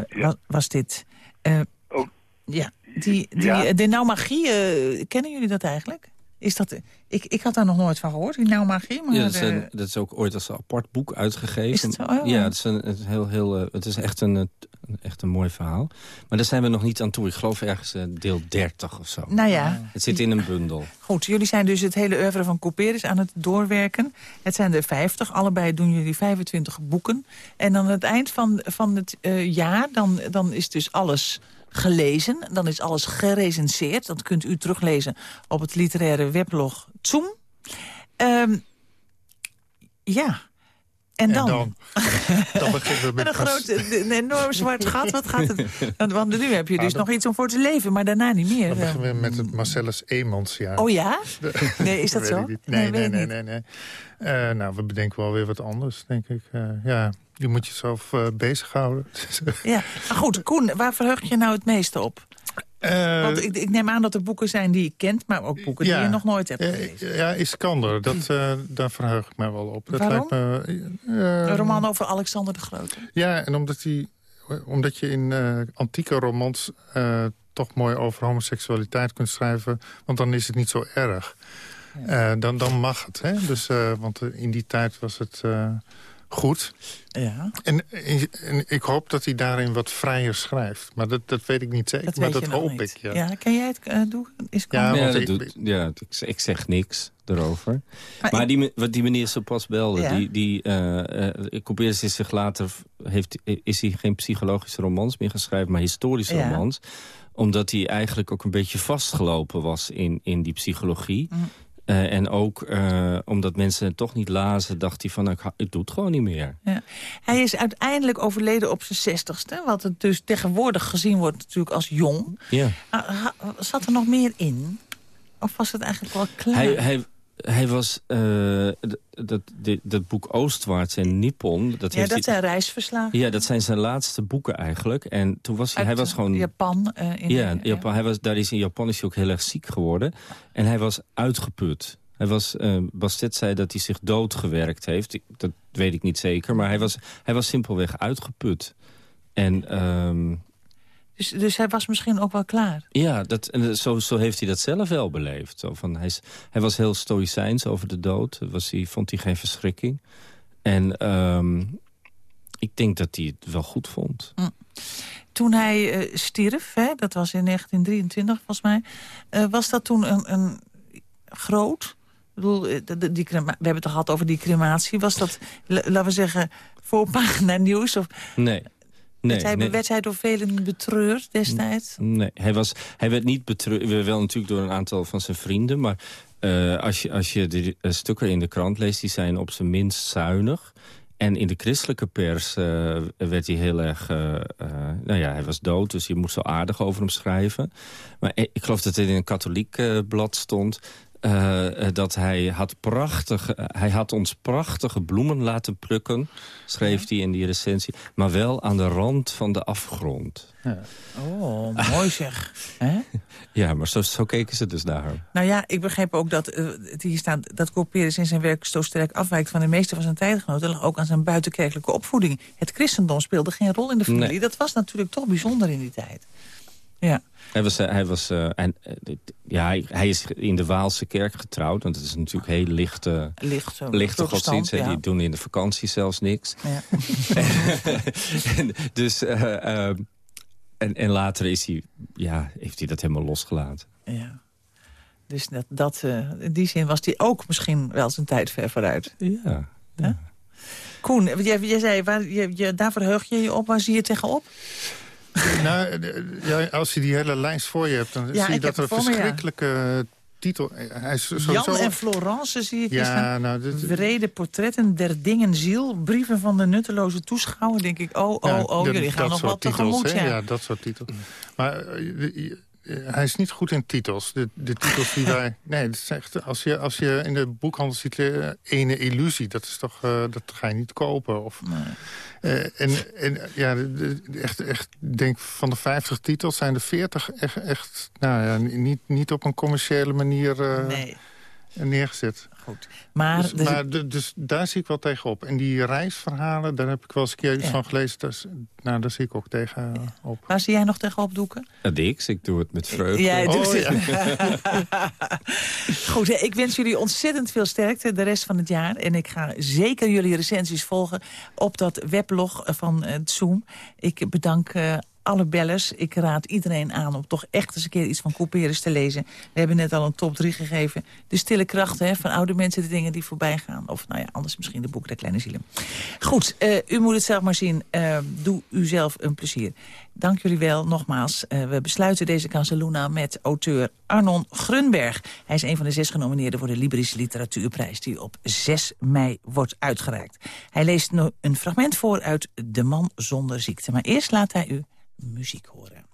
was, was, dit. oh. Ja, die, die, de naumagie, kennen jullie dat eigenlijk? Is dat, ik, ik had daar nog nooit van gehoord, die nauwmagie. Maar ja, dat is, een, dat is, ook ooit als een apart boek uitgegeven. Is het zo? Oh, ja, het is, een, het is, heel, heel, het is echt een, echt een mooi verhaal. Maar daar zijn we nog niet aan toe. Ik geloof ergens uh, deel 30 of zo. Nou ja. Het zit in een bundel. Goed, jullie zijn dus het hele oeuvre van Couperus aan het doorwerken. Het zijn er 50. Allebei doen jullie 25 boeken. En aan het eind van, van het uh, jaar, dan, dan is dus alles gelezen. Dan is alles gerecenseerd. Dat kunt u teruglezen op het literaire weblog Zoom. Um, ja, en dan? En dan, dan beginnen we met... een een enorm zwart gat, wat gaat het... Want nu heb je dus nog iets om voor te leven, maar daarna niet meer. Dan beginnen we met het Marcellus Emons jaar. Oh ja? Nee, is dat zo? Nee, nee, nee, nee. nee, uh, nou, we bedenken wel weer wat anders, denk ik. Uh, ja, je moet jezelf uh, bezighouden. ja, maar goed, Koen, waar verheug je nou het meeste op? Uh, Want ik, ik, neem aan dat er boeken zijn die je kent, maar ook boeken die je nog nooit hebt gelezen. Ja, Iskander, dat, uh, daar verheug ik me wel op. Dat Waarom? Lijkt me, Een roman over Alexander de Grote. Ja, en omdat, die, omdat je in antieke romans toch mooi over homoseksualiteit kunt schrijven. Want dan is het niet zo erg. Ja. dan, dan mag het. Hè? Dus, want in die tijd was het goed. Ja. En, en, ik hoop dat hij daarin wat vrijer schrijft. Maar dat, dat weet ik niet zeker, dat maar dat hoop ik. Ja. ja. Kan jij het uh, doen? Is ja, ja, dat doet, ja ik, ik, zeg niks erover. Maar, maar die, wat die meneer zo pas belde, ja. die, die, uh, ik probeer zich later... Heeft, is hij geen psychologische romans meer geschreven, maar historische ja. romans omdat hij eigenlijk ook een beetje vastgelopen was in, in die psychologie. Mm. Uh, en ook uh, omdat mensen het toch niet lazen, dacht hij van, ik, ik doe het gewoon niet meer. Ja. Hij is uiteindelijk overleden op zijn zestigste, wat het dus tegenwoordig gezien wordt natuurlijk als jong. Ja. Uh, zat er nog meer in? Of was het eigenlijk wel klaar? Hij, hij, hij was, uh, dat, dat, boek Oostwaarts en Nippon... Dat ja, heeft dat zijn reisverslagen. Ja, dat zijn zijn laatste boeken eigenlijk. En toen was hij, hij was gewoon... Japan. Uh, in ja, de, Japan, Hij was, daar is in Japan is hij ook heel erg ziek geworden. En hij was uitgeput. Hij was, uh, Bastet zei dat hij zich doodgewerkt heeft. Dat weet ik niet zeker. Maar hij was, hij was simpelweg uitgeput. En... Um, dus, dus hij was misschien ook wel klaar? Ja, dat, en zo, zo heeft hij dat zelf wel beleefd. Zo van, hij, hij was heel stoïcijns over de dood. Was hij, vond hij geen verschrikking. En um, ik denk dat hij het wel goed vond. Mm. Toen hij uh, stierf, hè, dat was in 1923 volgens mij... Uh, was dat toen een, een groot... Ik bedoel, eh, die, die, we hebben het gehad over die crematie. Was dat, laten we zeggen, voorpagina nieuws? Of, nee. Nee, werd, hij, nee. werd hij door velen betreurd destijds? Nee, hij, was, hij werd niet betreurd. Wel natuurlijk door een aantal van zijn vrienden. Maar uh, als je, als je de uh, stukken in de krant leest, die zijn op zijn minst zuinig. En in de christelijke pers uh, werd hij heel erg... nou ja, hij was dood, dus je moest zo aardig over hem schrijven. Maar ik geloof dat het in een katholiek blad stond... Uh, dat hij had, prachtige, hij had ons prachtige bloemen laten plukken, schreef hij in die recensie. Maar wel aan de rand van de afgrond. Ja. Oh, mooi zeg. ja, maar zo, zo, keken ze dus naar Nou ja, ik begreep ook dat uh, hier staat dat Corperus in zijn werk zo sterk afwijkt van de meeste van zijn tijdgenoten. lag ook aan zijn buitenkerkelijke opvoeding. Het christendom speelde geen rol in de familie. Nee. Dat was natuurlijk toch bijzonder in die tijd. Ja. Hij was, hij was uh, en, uh, ja, hij, is in de Waalse kerk getrouwd. Want het is natuurlijk heel lichte, Licht, lichte godsdienst. Ja. Die doen in de vakantie zelfs niks. Ja. en, dus, uh, en, en later is hij, ja, heeft hij dat helemaal losgelaten. Ja. Dus dat, dat, in die zin was hij ook misschien wel zijn tijd ver vooruit. Ja. ja. Koen, jij, jij zei, waar, je, je, daar verheug je je op. Waar zie je tegenop? Nou, ja, als je die hele lijst voor je hebt... dan zie je dat er verschrikkelijke titel... Hij is sowieso... Jan en Florence zie ik ja, nou, dit... Vrede portretten der dingen ziel. Brieven van de nutteloze toeschouwer. denk ik, oh, oh, oh, jullie gaan nog wat tegemoet. Ja. ja, dat soort titels. Maar eh, hij is niet goed in titels. De, de titels die wij... Nee, dat is echt, als, je, als je in de boekhandel ziet... Uh, ene illusie, dat, is toch, uh, dat ga je niet kopen. Of, nee. en, en ja, de, echt, echt, denk van de 50 titels zijn er 40 echt, echt nou ja, niet, niet op een commerciële manier nee. Neergezet. Maar, dus, maar dus daar zie ik wel tegenop. En die reisverhalen, daar heb ik wel eens een keer iets van gelezen. Dus, nou, daar zie ik ook tegenop. Ja. Waar zie jij nog tegenop, Doeken? Ja, niks. Ik doe het met vreugde. Jij doet oh, het. Goed, ik wens jullie ontzettend veel sterkte de rest van het jaar. En ik ga zeker jullie recensies volgen op dat weblog van uh, Zoom. Ik bedank... Alle bellers. Ik raad iedereen aan om toch echt eens een keer iets van Couperus te lezen. We hebben net al een top 3 gegeven. De stille krachten hè, van oude mensen, de dingen die voorbij gaan. Of nou ja, anders misschien de boek De Kleine Zielen. Goed, uh, u moet het zelf maar zien. Uh, doe uzelf een plezier. Dank jullie wel, nogmaals. Uh, we besluiten deze Casaluna met auteur Arnon Grunberg. Hij is een van de zes genomineerden voor de Libris Literatuurprijs... die op 6 mei wordt uitgereikt. Hij leest nu een fragment voor uit De Man Zonder Ziekte. Maar eerst laat hij u muziek horen.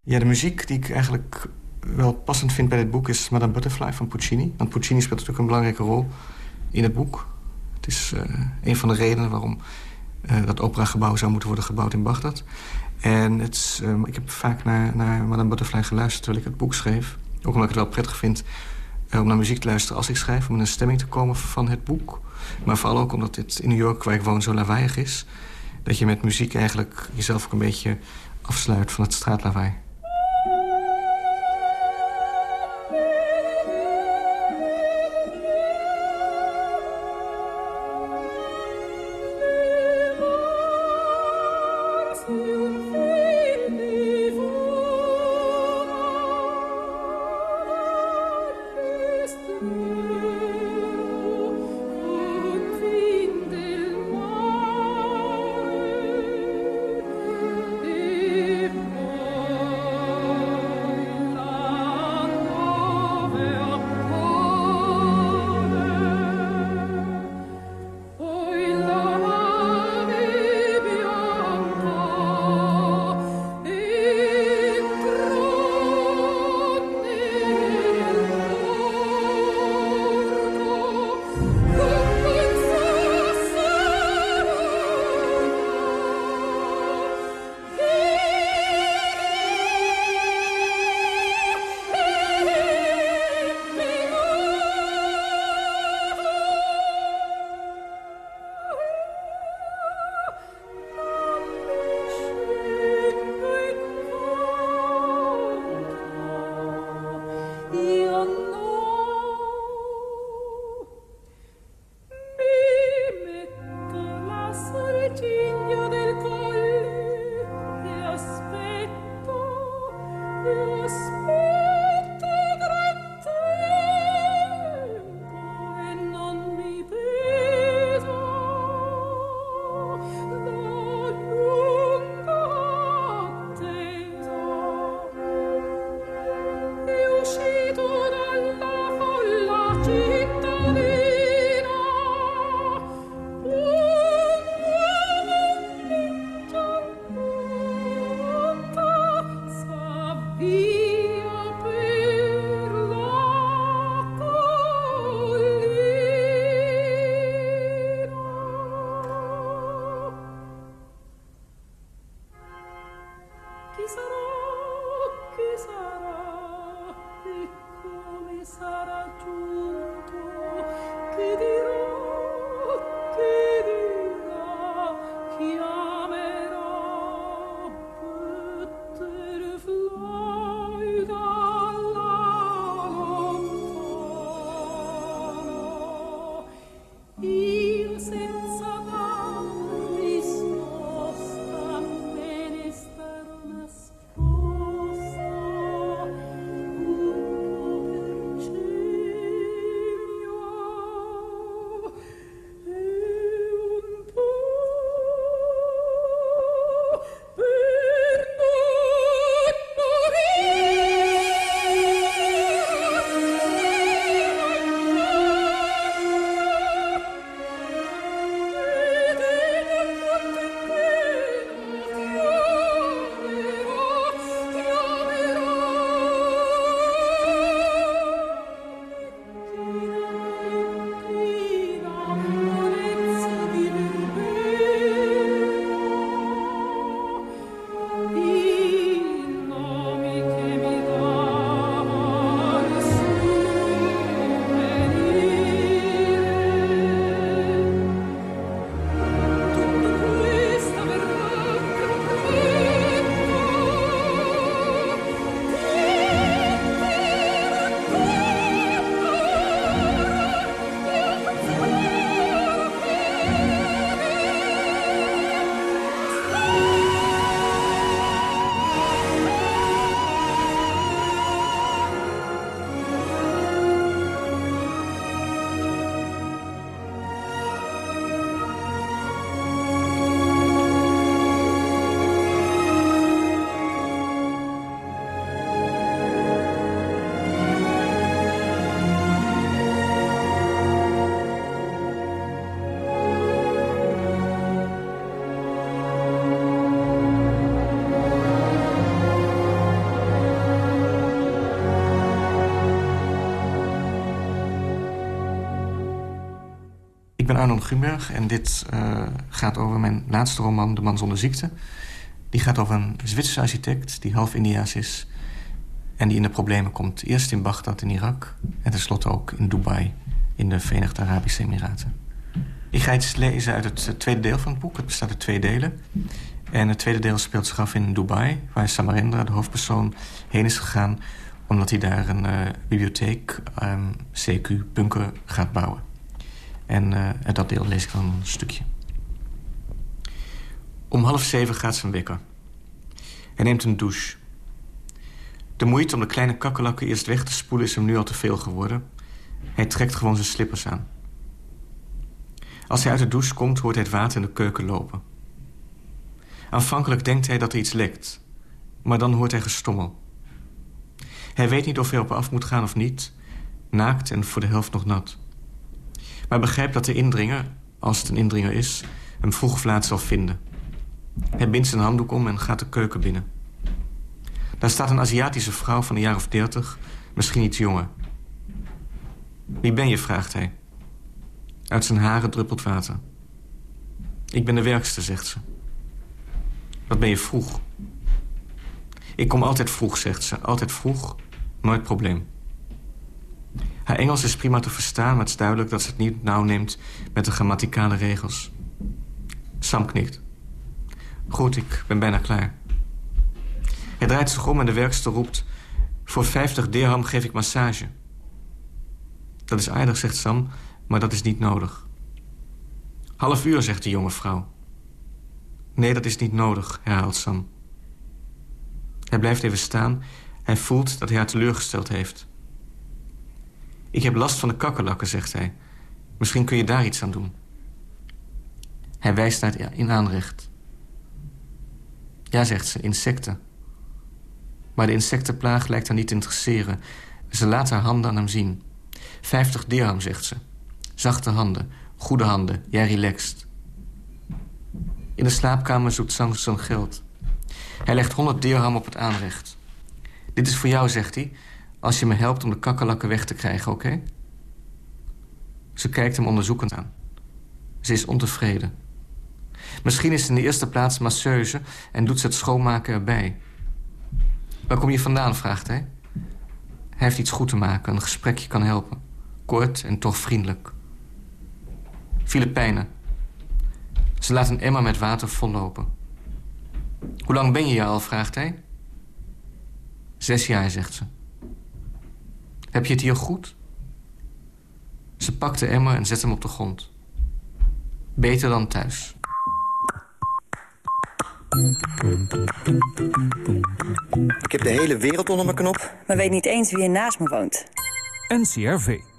Ja, de muziek die ik eigenlijk wel passend vind bij dit boek... is Madame Butterfly van Puccini. Want Puccini speelt natuurlijk een belangrijke rol in het boek. Het is uh, een van de redenen waarom uh, dat operagebouw zou moeten worden gebouwd in Bagdad. En het um, ik heb vaak naar, naar Madame Butterfly geluisterd terwijl ik het boek schreef. Ook omdat ik het wel prettig vind uh, om naar muziek te luisteren als ik schrijf... om in een stemming te komen van het boek. Maar vooral ook omdat dit in New York, waar ik woon, zo lawaaiig is dat je met muziek eigenlijk jezelf ook een beetje afsluit van het straatlawaai. chi sarà e come sarà tu? Ben Arnold Grunberg en dit uh, gaat over mijn laatste roman... De man zonder ziekte. Die gaat over een Zwitserse architect die half Indiaas is... en die in de problemen komt. Eerst in Bagdad in Irak en tenslotte ook in Dubai... in de Verenigde Arabische Emiraten. Ik ga iets lezen uit het tweede deel van het boek. Het bestaat uit twee delen. En het tweede deel speelt zich af in Dubai... waar Samarendra, de hoofdpersoon, heen is gegaan... omdat hij daar een uh, bibliotheek, ehm, CQ, bunker gaat bouwen. En uh, dat deel lees ik dan een stukje. Om half zeven gaat zijn wekker. Hij neemt een douche. De moeite om de kleine kakkelakken eerst weg te spoelen... is hem nu al te veel geworden. Hij trekt gewoon zijn slippers aan. Als hij uit de douche komt, hoort hij het water in de keuken lopen. Aanvankelijk denkt hij dat er iets lekt. Maar dan hoort hij gestommel. Hij weet niet of hij op af moet gaan of niet. Naakt en voor de helft nog nat. Maar begrijpt dat de indringer, als het een indringer is... hem vroeg of laat zal vinden. Hij bindt zijn handdoek om en gaat de keuken binnen. Daar staat een Aziatische vrouw van een jaar of dertig, misschien iets jonger. Wie ben je, vraagt hij. Uit zijn haren druppelt water. Ik ben de werkster, zegt ze. Wat ben je vroeg? Ik kom altijd vroeg, zegt ze. Altijd vroeg, nooit probleem. Haar Engels is prima te verstaan, maar het is duidelijk dat ze het niet nauw neemt met de grammaticale regels. Sam knikt. Goed, ik ben bijna klaar. Hij draait zich om en de werkster roept... Voor 50 dirham geef ik massage. Dat is aardig, zegt Sam, maar dat is niet nodig. Half uur, zegt de jonge vrouw. Nee, dat is niet nodig, herhaalt Sam. Hij blijft even staan. Hij voelt dat hij haar teleurgesteld heeft. Ik heb last van de kakkerlakken, zegt hij. Misschien kun je daar iets aan doen. Hij wijst naar het in aanrecht. Ja, zegt ze, insecten. Maar de insectenplaag lijkt haar niet te interesseren. Ze laat haar handen aan hem zien. Vijftig dirham, zegt ze. Zachte handen, goede handen, jij relaxed. In de slaapkamer zoekt Sang geld. Hij legt honderd dirham op het aanrecht. Dit is voor jou, zegt hij, als je me helpt om de kakkerlakken weg te krijgen, oké? Ze kijkt hem onderzoekend aan. Ze is ontevreden. Misschien is ze in de eerste plaats masseuse en doet ze het schoonmaken erbij. Waar kom je vandaan, vraagt hij. Hij heeft iets goed te maken, een gesprekje kan helpen. Kort en toch vriendelijk. Filipijnen. Ze laat een emmer met water vollopen. Hoe lang ben je hier al, vraagt hij. Zes jaar, zegt ze. Heb je het hier goed? Ze pakt de emmer en zet hem op de grond. Beter dan thuis. Ik heb de hele wereld onder mijn knop, maar weet niet eens wie er naast me woont. NCRV.